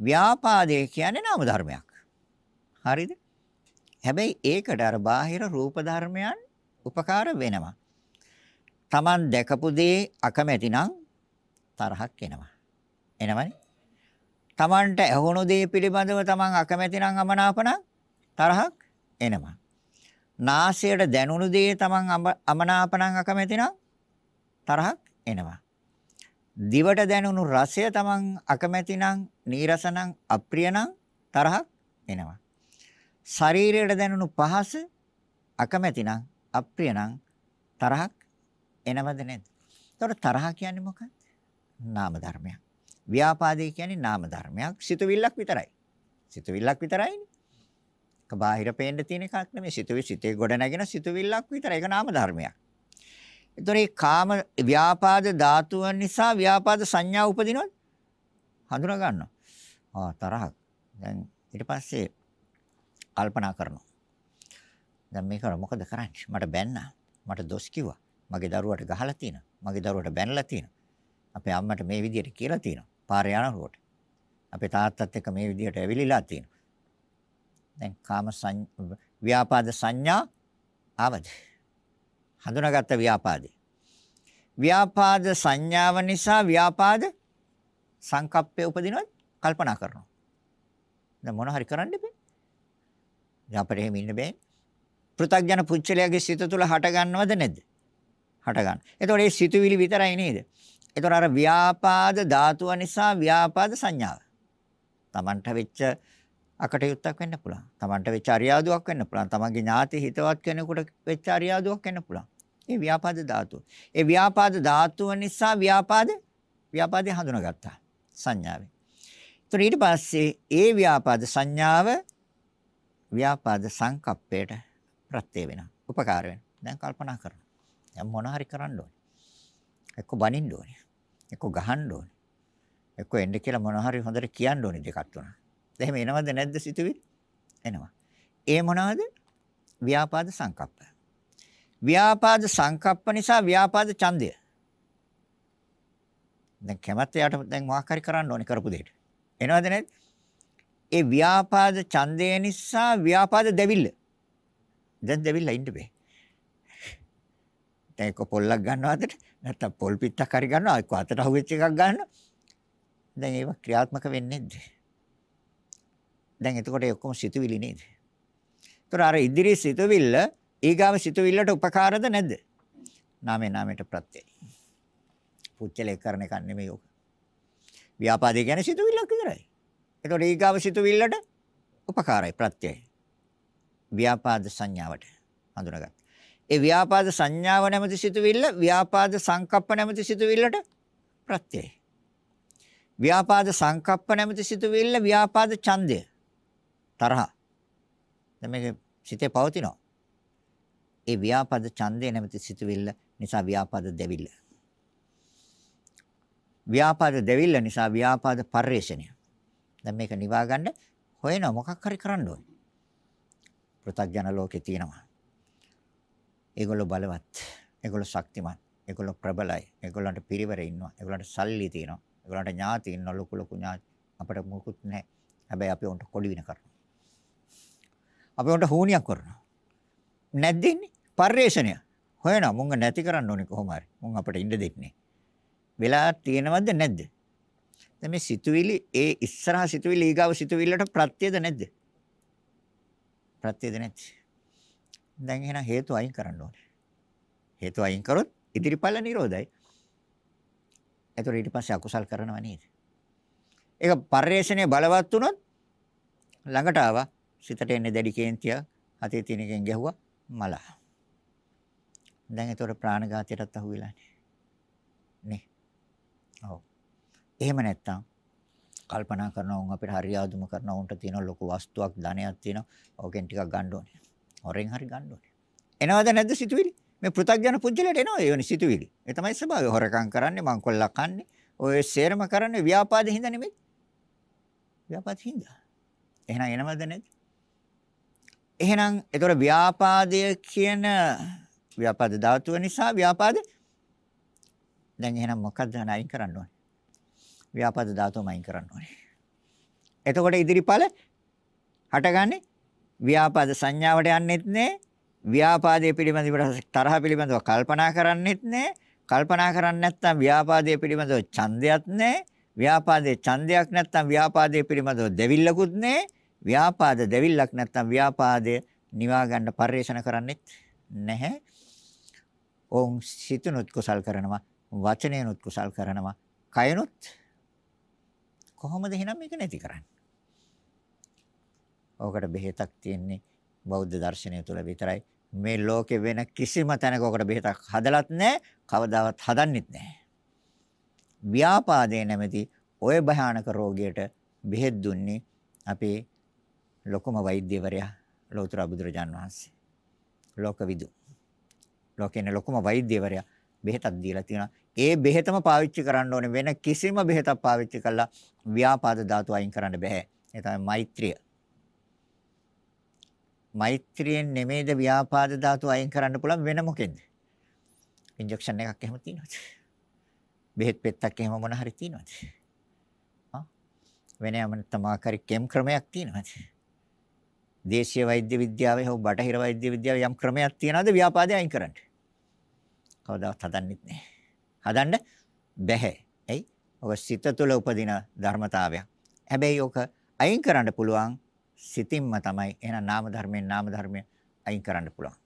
Speaker 1: ව්‍යාපාදේ කියන්නේ නාම ධර්මයක්. හරිද? හැබැයි ඒකට අර බාහිර රූප ධර්මයන් උපකාර වෙනවා. Taman දැකපු දේ අකමැති නම් තරහක් එනවා. එනවනේ. Tamanට ඇහුණු දේ පිළිබඳව Taman අකමැති නම් අමනාප නම් තරහක් එනවා. නාසයට දැනුණු දේ Taman අමනාප නම් අකමැති නම් තරහක් එනවා. දිවට දැනුණු රසය Taman අකමැති නම් නීරස නම් අප්‍රිය නම් තරහක් එනවා. ශරීරයට දැනුණු පහස අකමැති නම් අප්‍රිය නම් තරහක් එනවද නැද්ද? එතකොට තරහ කියන්නේ මොකක්ද? නාම ධර්මයක්. ව්‍යාපාදේ කියන්නේ නාම ධර්මයක්. සිතුවිල්ලක් විතරයි. සිතුවිල්ලක් විතරයිනේ. ඒක බාහිර පේන්න තියෙන එකක් නෙමෙයි. සිතුවි සිතේ ගොඩ නැගෙන සිතුවිල්ලක් විතරයි. ඒක නාම ධර්මයක්. එතකොට මේ කාම ව්‍යාපාද ධාතුව නිසා ව්‍යාපාද සංඥා උපදිනවද? හඳුනා ගන්නවා. ආ තරහක්. දැන් ඊට පස්සේ කල්පනා කරනවා. දැන් මේක මොකද කරන්නේ? මට බැන්නා. මට දොස් කිව්වා. මගේ දරුවට ගහලා තියෙනවා. මගේ දරුවට බැනලා තියෙනවා. අපේ අම්මට මේ විදිහට කියලා තියෙනවා. පාරේ යනකොට. අපේ තාත්තත් එක්ක මේ විදිහට ඇවිලිලා තියෙනවා. දැන් කාම ව්‍යාපාද සංඥා ආවද? හඳුනාගත්ත ව්‍යාපාදේ. ව්‍යාපාද සංඥාව නිසා ව්‍යාපාද සංකප්පය උපදිනවද? කල්පනා කරනවා. දැන් මොන හරි කරන්න බෑ. දැන් අපිට එහෙම ඉන්න බෑ. පෘථග්ජන පුච්චලයාගේ සිත තුළ හට ගන්නවද නැද්ද? හට ගන්න. එතකොට මේ සිතුවිලි විතරයි නේද? එතකොට අර ව්‍යාපාද ධාතුව නිසා ව්‍යාපාද සංඥාව. Tamanට වෙච්ච අකටයුත්තක් වෙන්න පුළුවන්. Tamanට වෙච්ච අරියාදුවක් වෙන්න පුළුවන්. Tamanගේ ඥාති හිතවත් කෙනෙකුට වෙච්ච අරියාදුවක් වෙන්න පුළුවන්. ඒ ව්‍යාපාද ධාතුව. ඒ ව්‍යාපාද ධාතුව නිසා ව්‍යාපාද ව්‍යාපාදේ හඳුනාගත්තා සංඥාවෙන්. ඒතර ඊට පස්සේ ඒ ව්‍යාපාද සංඥාව ව්‍යාපාද සංකප්පයට ප්‍රත්‍ය වෙනවා. උපකාර වෙනවා. දැන් කල්පනා කරනවා. දැන් මොන හරි කරන්න ඕනේ. එක්ක බනින්න ඕනේ. එක්ක ගහන්න ඕනේ. එක්ක එන්න කියලා මොන හරි හොඳට කියන්න ඕනේ දෙකක් තුනක්. එහෙම එනවද නැද්ද සිතුවිලි? එනවා. ඒ මොනවද? ව්‍යාපාද සංකප්ප. ව්‍යාපාද සංකප්ප නිසා ව්‍යාපාද ඡන්දය. දැන් කැමැත්ත යට දැන් මොකක් හරි කරන්න ඕනේ කරපු දෙයට. එනවද නැද්ද? ඒ ව්‍යාපාද ඡන්දය නිසා ව්‍යාපාද දෙවිල්ල. දැන් දෙවිල්ල ඉන්න බෑ. දැන් එක පොල්ලක් ගන්නවා අතට නැත්තම් පොල් පිටක් හරි ගන්නවා එක්ක අතට අහුවෙච්ච එකක් ගන්නවා. දැන් ඒව ක්‍රියාත්මක වෙන්නේ නැද්ද? දැන් එතකොට ඒ ඔක්කොම සිතුවිලි නේද? ඒතර අර ඉදිරි සිතුවිල්ල ඊගාව සිතුවිල්ලට උපකාරද නැද්ද? නාමේ නාමයට ප්‍රත්‍යය. පුච්චලේ කරන එක නෙමෙයි ඔක. ව්‍යාපාදේ කියන්නේ සිතුවිල්ලක් විතරයි. ඒතකොට ඊගාව සිතුවිල්ලට උපකාරයි ප්‍රත්‍යයයි. ව්‍යාපාද සංඥාවට හඳුනාගන්න. ඒ ව්‍යාපාද සංඥාව නැමැති සිතුවිල්ල ව්‍යාපාද සංකප්ප නැමැති සිතුවිල්ලට ප්‍රත්‍යයයි. ව්‍යාපාද සංකප්ප නැමැති සිතුවිල්ල ව්‍යාපාද ඡන්දය තරහ. දැන් මේක සිතේ පවතිනවා. ඒ ව්‍යාපාද ඡන්දය නැමැති සිතුවිල්ල නිසා ව්‍යාපාද දෙවිල්ල. ව්‍යාපාද දෙවිල්ල නිසා ව්‍යාපාද පරිශ්‍රණය. දැන් මේක නිවා ගන්න හොයන මොකක් හරි කරන්න ඕනේ. පෘථග්ජන ලෝකේ තියෙනවා. ඒගොල්ලෝ බලවත්. ඒගොල්ලෝ ශක්තිමත්. ඒගොල්ලෝ ප්‍රබලයි. ඒගොල්ලන්ට පිරිවර ඉන්නවා. ඒගොල්ලන්ට සල්ලි තියෙනවා. ඒගොල්ලන්ට ඥාති ඉන්නවා. ලොකු ලොකු ඥාති. අපිට මොකුත් නැහැ. හැබැයි අපි උන්ට කොඩි වින කරනවා. අපි උන්ට හෝනියක් කරනවා. නැද්ද ඉන්නේ? පරිේශණය. හොයනවා. මුංග නැති කරන්න ඕනේ කොහොම හරි. මුං අපිට ඉන්න දෙන්නේ. වෙලා තියෙනවද නැද්ද? දැන් මේ සිතුවිලි ඒ ඉස්සරහා සිතුවිලි ඊගාව සිතුවිල්ලට ප්‍රත්‍යද නැද්ද? ප්‍රත්‍යද නැති. දැන් එහෙනම් හේතු අයින් කරන්න ඕනේ. හේතු අයින් කරොත් ඉදිරිපල නිරෝධයි. එතකොට ඊට පස්සේ අකුසල් කරනව නේද? ඒක පරිේශණය බලවත් වුණොත් ළඟට ආවා සිතට එන්නේ දැඩි කේන්තිය හතේ තියෙන එකෙන් ගැහුවා මල. දැන් එතකොට ප්‍රාණඝාතයටත් අහු වෙලානේ. නේ. ඔව්. එහෙම නැත්තම් කල්පනා කරනවා උන් අපිට හරි ආදුම කරනවා උන්ට තියෙන ලොකු වස්තුවක් ධනයක් තියෙනවා ඕකෙන් ටිකක් ගන්න ඕනේ. හොරෙන් හරි ගන්න ඕනේ. එනවද නැද්ද සිතුවිලි? මේ පෘථග්ජන පුජ්‍යලයට එනවා ඒ වෙන සිතුවිලි. ඒ තමයි ස්වභාවය. හොරකම් කරන්නේ මංකොල්ලා කන්නේ. ඔය සේරම කරන්නේ ව්‍යාපාදෙ හින්දා නෙමෙයි. ව්‍යාපාද හින්දා. එහෙනම් එනවද නැද්ද? එහෙනම් ඒතර ව්‍යාපාදය කියන ව්‍යාපාද ධාතුව නිසා ව්‍යාපාද දැන් එහෙනම් මොකක්ද අයින් කරන්න ඕනේ? ව්‍යාපාද ධාතුවම අයින් කරන්න ඕනේ. එතකොට ඉදිරිපල හටගන්නේ ව්‍යාපාද සංඥාවට යන්නෙත් නෑ. ව්‍යාපාදයේ පිළිබඳව තරහ පිළිබඳව කල්පනා කරන්නෙත් නෑ. කල්පනා කරන්නේ නැත්නම් ව්‍යාපාදයේ පිළිබඳව ඡන්දයක් නෑ. ව්‍යාපාදේ ඡන්දයක් නැත්නම් ව්‍යාපාදයේ පිළිබඳව දෙවිල්ලකුත් නැහැ. ව්‍යාපාද දෙවිල්ලක් නැත්නම් ව්‍යාපාදය නිවා ගන්න පරිශ්‍රණ කරන්නෙත් නැහැ. ඔවුන් සිතනොත් කුසල් කරනවා, වචනයනොත් කුසල් කරනවා, කයනොත් කොහොමද එහෙනම් මේක නැති කරන්නේ? ඔකට බෙහෙතක් තියෙන්නේ බෞද්ධ දර්ශනය තුළ විතරයි. මේ ලෝකේ වෙන කිසිම තැනක ඔකට බෙහෙතක් හදලත් නැහැ, කවදාවත් හදන්නෙත් නැහැ. ව්‍යාපාදේ නැමැති ওই භයානක රෝගයට බෙහෙත් දුන්නේ අපේ ලොකුම වෛද්‍යවරයා ලෝතර බුදුරජාන් වහන්සේ. ලෝකවිදු. ලෝකේන ලොකුම වෛද්‍යවරයා බෙහෙතක් දීලා තියෙනවා. ඒ බෙහෙතම පාවිච්චි කරන්න ඕනේ වෙන කිසිම බෙහෙතක් පාවිච්චි කළා ව්‍යාපාද ධාතු අයින් කරන්න බෑ. ඒ තමයි මෛත්‍රිය. මෛත්‍රියෙන් නෙමෙයිද ව්‍යාපාද ධාතු අයින් කරන්න පුළුවන් වෙන මොකෙන්ද? ඉන්ජෙක්ෂන් එකක් එහෙම තියෙනවද? බෙහෙත් පෙත්තක් එහෙම මොන හරි තියෙනවද? ආ වෙන යමන තමාකාරී කෙම් ක්‍රමයක් තියෙනවද? දේශීය වෛද්‍ය විද්‍යාවේ හෝ බටහිර වෛද්‍ය විද්‍යාවේ යම් ක්‍රමයක් තියනවාද ව්‍යාපාදේ අයින් කරන්න? කවදාවත් හදන්නෙත් නැහැ. හදන්න බැහැ. එයි ඔක සිත තුළ උපදින ධර්මතාවයක්. හැබැයි ඔක අයින් කරන්න පුළුවන් සිතින්ම තමයි. එහෙනම් නාම ධර්මයෙන් නාම ධර්මය අයින් කරන්න පුළුවන්.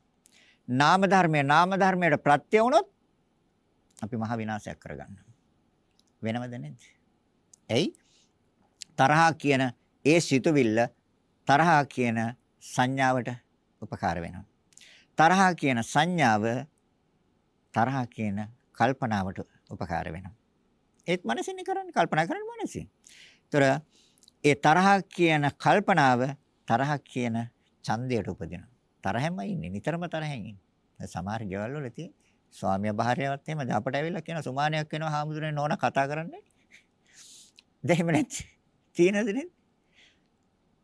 Speaker 1: නාම ධර්මය නාම ධර්මයට ප්‍රත්‍ය වුණොත් අපි මහ විනාශයක් කරගන්නවා. වෙනවද නැද්ද? එයි තරහා කියන ඒ සිතුවිල්ල තරහා කියන සංඥාවට උපකාර වෙනවා. තරහා කියන සංඥාව තරහා කියන කල්පනාවට උපකාර වෙනවා. ඒත් මනසින් කරන්නේ කල්පනා කරන්නේ මනසින්. ඒතර ඒ තරහා කියන කල්පනාව තරහා කියන ඡන්දයට උපදිනවා. තරහෙන්ම ඉන්නේ නිතරම තරහෙන් ඉන්නේ. සමහර ගෙවල් වල තියෙන ස්වාමියා භාර්යාවත් එහෙම අපට ඇවිල්ලා කියන සුමානයක් වෙනවා හාමුදුරනේ නෝනා කතා කරන්නේ. දෙහිම නැති. තියෙනද නේද?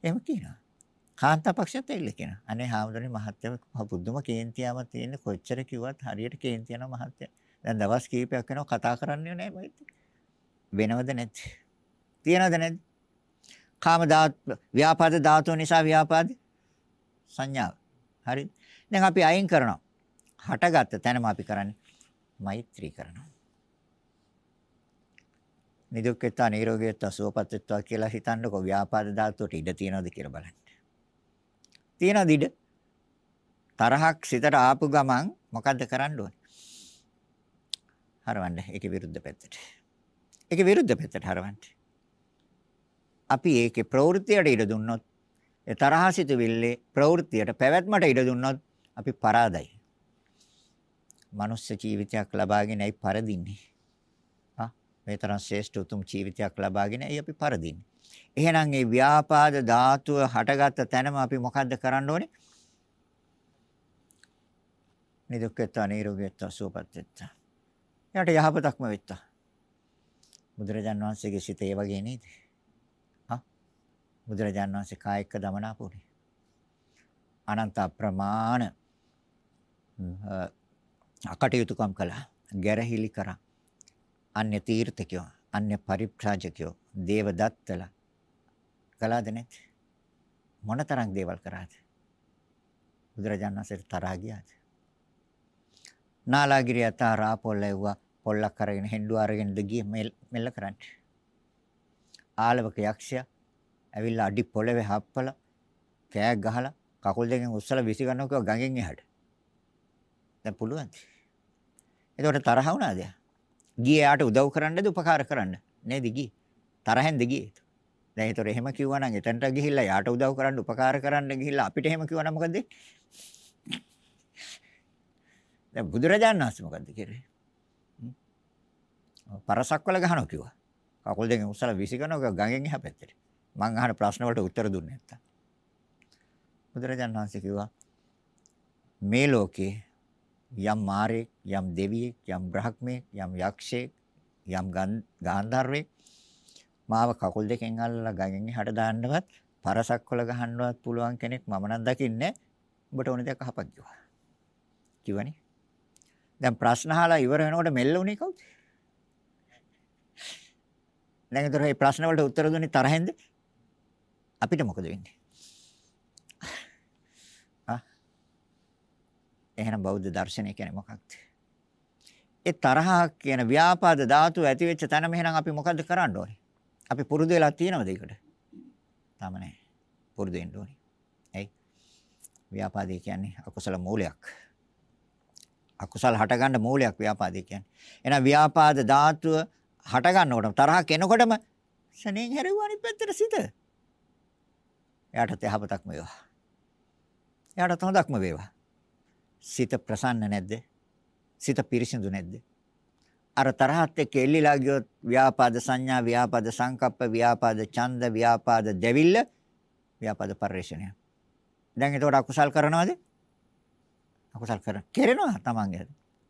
Speaker 1: එහෙම කියනවා. කාන්තා පක්ෂයත් ඇවිල්ලා කියනවා. අනේ හාමුදුරනේ මහත්තයා පුදුම කේන්තියාවක් තියෙන කොච්චර කිව්වත් හරියට කේන්ති යනවා මහත්තයා. දැන් දවස් කීපයක් වෙනවා කතා කරන්නේ නැහැ මයිත්. වෙනවද නැද්ද? තියනවද නැද්ද? කාම ධාතු ව්‍යාපාද ධාතුව නිසා ව්‍යාපාද සංඥාව. හරිද? දැන් අපි අයින් කරනවා. හටගත්ත තැනම අපි කරන්නේ මෛත්‍රී කරනවා. නිදුක්කෙත්වා නිරෝගීත්වා සුවපත්ත්වා කියලා හිතන්නකො ව්‍යාපාද ධාතුවට ඉඩ තියනවද කියලා බලන්න. තියනවද ඉඩ? තරහක් සිතට ආපු ගමන් මොකද්ද කරන්න ඕනේ? හරවන්න ඒකේ විරුද්ධ පැත්තට. ඒකේ විරුද්ධ පැත්තට හරවන්න. අපි ඒකේ ප්‍රවෘත්තියට ඉඩ දුන්නොත් ඒ තරහසිතුවිල්ලේ ප්‍රවෘත්තියට පැවැත්මට ඉඩ දුන්නොත් අපි පරාදයි. මනුස්ස ජීවිතයක් ලබාගෙන ඇයි පරදින්නේ? මේ තරම් ශ්‍රේෂ්ඨ උතුම් ජීවිතයක් ලබාගෙන ඇයි අපි පරදින්නේ? එහෙනම් මේ ව්‍යාපාද ධාතුව හටගත්ත තැනම අපි මොකද්ද කරන්න ඕනේ? නිදුක්කත්ව නිරෝගීත්ව සුවපත් වෙත්තා. එයාට යහපතක්ම වෙත්තා. බුදුරජාන් වහන්සේගේ සිත ඒ වගේ නේද? හා? බුදුරජාන් වහන්සේ කායික දමනාපුනේ. අනන්ත ප්‍රමාණ අකටයුතුකම් කළා. ගැරහිලි කරා. අන්‍ය තීර්ථකයෝ, අන්‍ය පරිප්‍රාජකයෝ, දේවදත්තලා කළාද නැත්? මොනතරම් දේවල් කරාද? බුදුරජාණන් වහන්සේට තරහා ගියාද? නාලාගිරිය තාරා පොල්ලෙව්වා පොල්ලක් අරගෙන හෙන්ඩු අරගෙන ගියේ මෙල්ල කරන්න. ආලවක යක්ෂයා ඇවිල්ලා අඩි පොළවේ හප්පලා කෑක් ගහලා කකුල් දෙකෙන් උස්සලා විසි ගන්නවා කිව්වා ගඟෙන් එහාට. දැන් පුළුවන්ද? එතකොට තරහ වුණාද? ගියේ යාට උදව් කරන්නද උපකාර කරන්න? නේද ගියේ? තරහෙන්ද ගියේ? දැන් ඒතර එහෙම කිව්වා නම් එතනට ගිහිල්ලා යාට උදව් කරන්න උපකාර කරන්න ගිහිල්ලා අපිට එහෙම කිව්වා නම් මොකද දැන් බුදුරජාණන් වහන්සේ මොකද්ද කරේ? පරසක් වල ගහනවා කිව්වා. කකුල් දෙකෙන් උස්සලා විසි කරනවා ගඟෙන් එහා පැත්තට. මං අහන ප්‍රශ්න වලට උත්තර දුන්නේ නැත්තම්. බුදුරජාණන් වහන්සේ කිව්වා මේ ලෝකේ යම් මාරෙක් යම් දෙවියෙක් යම් බ්‍රහ්මෙක් යම් යක්ෂයෙක් යම් ගාන්ධර්වෙක් මාව කකුල් දෙකෙන් අල්ලලා ගඟෙන් එහාට දාන්නවත් පරසක් වල ගහන්නවත් පුළුවන් කෙනෙක් මම නම් දකින්නේ උඹට ඕන දෙයක් අහපක් කිව්වා. කිව්වනේ. දැන් ප්‍රශ්න අහලා ඉවර වෙනකොට මෙල්ල උනේ කවුද? දැන් ඒතර මේ ප්‍රශ්න වලට උත්තර දුන්නේ තරහෙන්ද? අපිට මොකද වෙන්නේ? එහෙනම් බෞද්ධ දර්ශනය කියන්නේ මොකක්ද? ඒ තරහ කියන ව්‍යාපාද ධාතුව ඇති වෙච්ච තැනම එහෙනම් අපි මොකද්ද කරන්න ඕනේ? අපි පුරුදු වෙලා තියෙනවද ඒකට? තාම නැහැ. පුරුදු වෙන්න ඕනේ. ඇයි? ව්‍යාපාදේ කියන්නේ අකුසල මූලයක්. අකුසල හටගන්න මූලයක් ව්‍යාපාදේ කියන්නේ. එහෙනම් ව්‍යාපාද ධාතුව හට ගන්නකොටම තරහක් එනකොටම ශනේන් හැරෙවුවා අනිත් පැත්තට සිත. එයාට යහපතක්ම වේවා. එයාට හොඳක්ම වේවා. සිත ප්‍රසන්න නැද්ද? සිත පිරිසිදු නැද්ද? අර තරහත් එක්ක එල්ලිලා ගියොත් ව්‍යාපාද සංඥා, ව්‍යාපාද සංකප්ප, ව්‍යාපාද ඡන්ද, ව්‍යාපාද දෙවිල්ල, ව්‍යාපාද පරිශ්‍රණය. දැන් එතකොට අකුසල් කරනවද? අකුසල් කර කෙරෙනවා තමන්ගේ.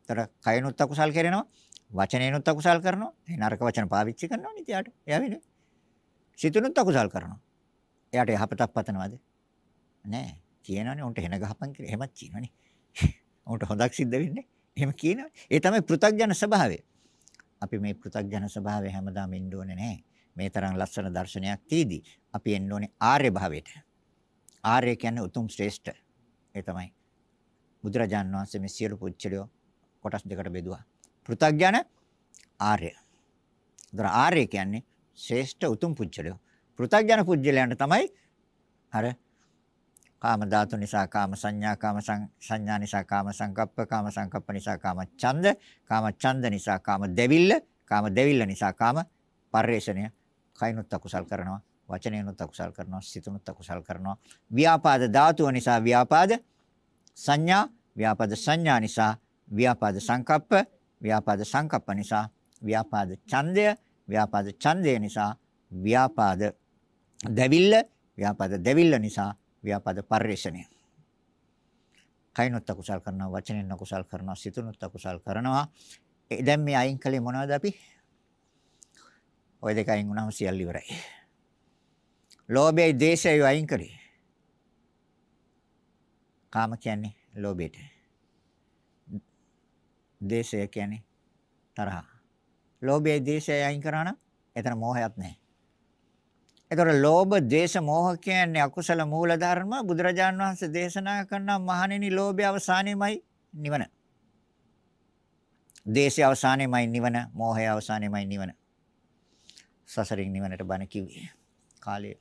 Speaker 1: ඒතර කයනොත් අකුසල් කෙරෙනවා. වචනේනොත් අකුසල් කරනවා. ඒ නරක වචන පාවිච්චි කරනවා නේ එයාට. එයා වෙන්නේ. සිතුනොත් අකුසල් කරනවා. එයාට යහපතක් පතනවද? නෑ. කියනවනේ උන්ට හෙන ගහපන් කියලා. එහෙමත් කියනවනේ. උන්ට හොදක් සිද්ධ වෙන්නේ. එහෙම කියනවනේ. ඒ තමයි පෘථග්ජන ස්වභාවය. අපි මේ පෘථග්ජන ස්වභාවය හැමදාම ඉන්න ඕනේ නෑ. මේ තරම් ලස්සන දර්ශනයක් තියදී අපි එන්න ඕනේ ආර්ය භාවයට. ආර්ය කියන්නේ උතුම් ශ්‍රේෂ්ඨ. ඒ තමයි. බුදුරජාන් වහන්සේ මේ සියලු පුච්චලියෝ කොටස් දෙකට බෙදුවා. පෘථග්ජන ආර්ය. දර ආර්ය කියන්නේ ශ්‍රේෂ්ඨ උතුම් පුජ්‍යලය. පෘථග්ජන පුජ්‍යලයන්ට තමයි අර කාම ධාතු නිසා කාම සංඥා කාම සංඥා නිසා කාම සංකප්ප කාම සංකප්ප නිසා කාම ඡන්ද කාම ඡන්ද නිසා කාම දෙවිල්ල කාම දෙවිල්ල නිසා කාම පරිේශණය කයිනුත් අකුසල් කරනවා වචනේනුත් අකුසල් කරනවා සිතුනුත් අකුසල් කරනවා. ව්‍යාපාද ධාතුව නිසා ව්‍යාපාද සංඥා ව්‍යාපාද සංඥා නිසා ව්‍යාපාද සංකප්ප ව්‍යාපාද සංකප්ප නිසා ව්‍යාපාද ඡන්දය ව්‍යාපාද ඡන්දය නිසා ව්‍යාපාද දෙවිල්ල ව්‍යාපාද දෙවිල්ල නිසා ව්‍යාපාද පරිශ්‍රණය කයිනොත් අකුසල් කරනවා වචනෙන් අකුසල් කරනවා සිතුනොත් අකුසල් කරනවා. දැන් මේ අයින් කළේ මොනවද අපි? ওই දෙක අයින් වුණාම සියල්ල ඉවරයි. ලෝභයයි දේශයයි අයින් කරේ කාම කියන්නේ ලෝභයට. දේශය කියන්නේ තරහ. ලෝභයයි දේශයයි අයින් කරා නම් එතන මෝහයක් නැහැ. ඒතර ලෝභ, දේශ, මෝහ කියන්නේ අකුසල මූල ධර්ම බුදුරජාන් වහන්සේ දේශනා කරන මහණෙනි ලෝභය අවසානයේමයි නිවන. දේශය අවසානයේමයි නිවන, මෝහය අවසානයේමයි නිවන. සසරින් නිවනට බණ කිව්වේ. කාලය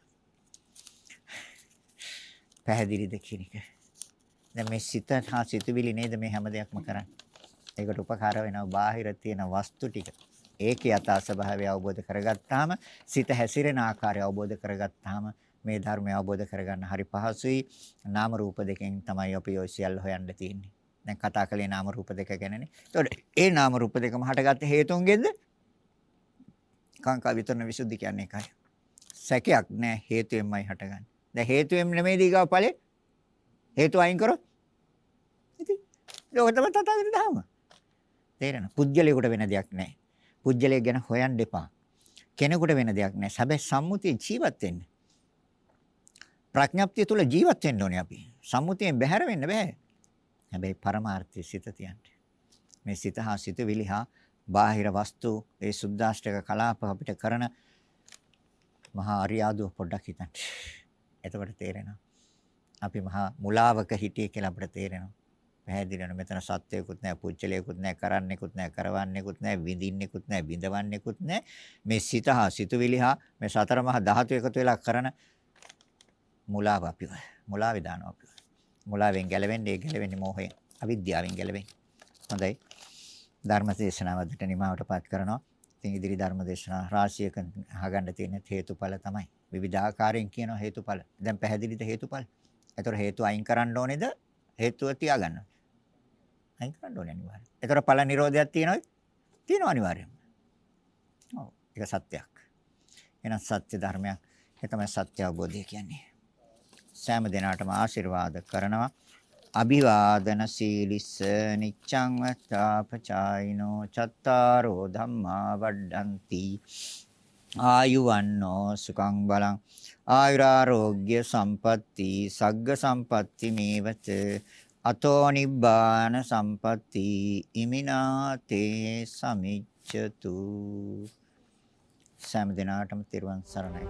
Speaker 1: පැහැදිලිද කියන එක. දැන් මේ සිත හා සිතුවිලි නේද මේ හැම දෙයක්ම කරන්නේ. ඒකට උපකාර වෙනවා බාහිර තියෙන වස්තු ටික. ඒකේ යථා ස්වභාවය අවබෝධ කරගත්තාම සිත හැසිරෙන ආකාරය අවබෝධ කරගත්තාම මේ ධර්මය අවබෝධ කරගන්න හරි පහසුයි. නාම රූප දෙකෙන් තමයි අපි ඔය සියල්ල හොයන්න තියෙන්නේ. දැන් කතා කළේ නාම රූප දෙක ගැනනේ. එතකොට ඒ නාම රූප දෙකම හටගත්ත හේතුන්ගෙන්ද? කාංකා විතරන විසුද්ධි කියන්නේ ඒකයි. සැකයක් නෑ හේතුයෙන්මයි හටගන්නේ. දැන් හේතුයෙන් නෙමෙයි දීගාව ඵලෙ. හේතු අයින් කරොත් ඉතින් ඒක තමයි තථාගත ධර්ම. තේරෙනවද? පුජ්‍යලයකට වෙන දෙයක් නැහැ. පුජ්‍යලය ගැන හොයන්න එපා. කෙනෙකුට වෙන දෙයක් නැහැ. හැබැයි සම්මුතිය ජීවත් වෙන්න. ප්‍රඥප්තිය තුල ජීවත් වෙන්න ඕනේ අපි. සම්මුතියෙන් බැහැර වෙන්න බෑ. හැබැයි පරමාර්ථය සිත තියන්න. මේ සිත හා සිත විලිහා බාහිර වස්තු ඒ සුද්දාෂ්ටක කලාප අපිට කරන මහා අරියාදුව පොඩ්ඩක් හිතන්න. එතකොට තේරෙනවා. අපි මහා මුලාවක හිටියේ කියලා අපිට තේරෙනවා. පැහැදිලි වෙන මෙතන සත්‍යයකුත් නැහැ පුච්චලයකුත් නැහැ කරන්නෙකුත් නැහැ කරවන්නෙකුත් නැහැ විඳින්නෙකුත් නැහැ විඳවන්නෙකුත් නැහැ. මේ සිත හා සිතුවිලි හා මේ සතර මහා ධාතු එකතු වෙලා කරන මුලාව අපිව මුලාවේ දානවා අපිව. මුලාවෙන් ගැලවෙන්නේ ඒ ගැලවෙන්නේ මෝහයෙන් අවිද්‍යාවෙන් ගැලවෙන්නේ. හොඳයි. ධර්ම දේශනාවකට නිමාවටපත් කරනවා. ඉතින් ඉදිරි ධර්ම දේශනා රාශියක අහගන්න තියෙන හේතුඵල තමයි. විවිධාකාරයෙන් කියන හේතුඵල. දැන් පැහැදිලිද හේතුඵල? ඒතර හේතු අයින් කරන්න ඕනේද? හේතුව තියාගන්න. අයින් කරන්න ඕනේ අනිවාර්යෙන්. ඒතර ඵල නිරෝධයක් තියෙනවද? තියෙනවා අනිවාර්යෙන්ම. ඔව් ඒක සත්‍යයක්. එහෙනම් සත්‍ය ධර්මයක්. ඒ තමයි සත්‍ය අවබෝධය කියන්නේ. සෑම දිනාටම ආශිර්වාද කරනවා. අභිවාදන සීලිස්ස නිච්ඡං වත්තාපචායිනෝ චත්තාරෝ ධම්මා වඩ්ඩಂತಿ ආයුවන්නෝ සුඛං බලං ආයුරාෝග්‍ය සම්පatti සග්ග සම්පatti මේවච අතෝ නිබ්බාන සම්පatti ඉමිනාතේ සමිච්ඡතු. සෑම දිනාටම තෙරුවන් සරණයි.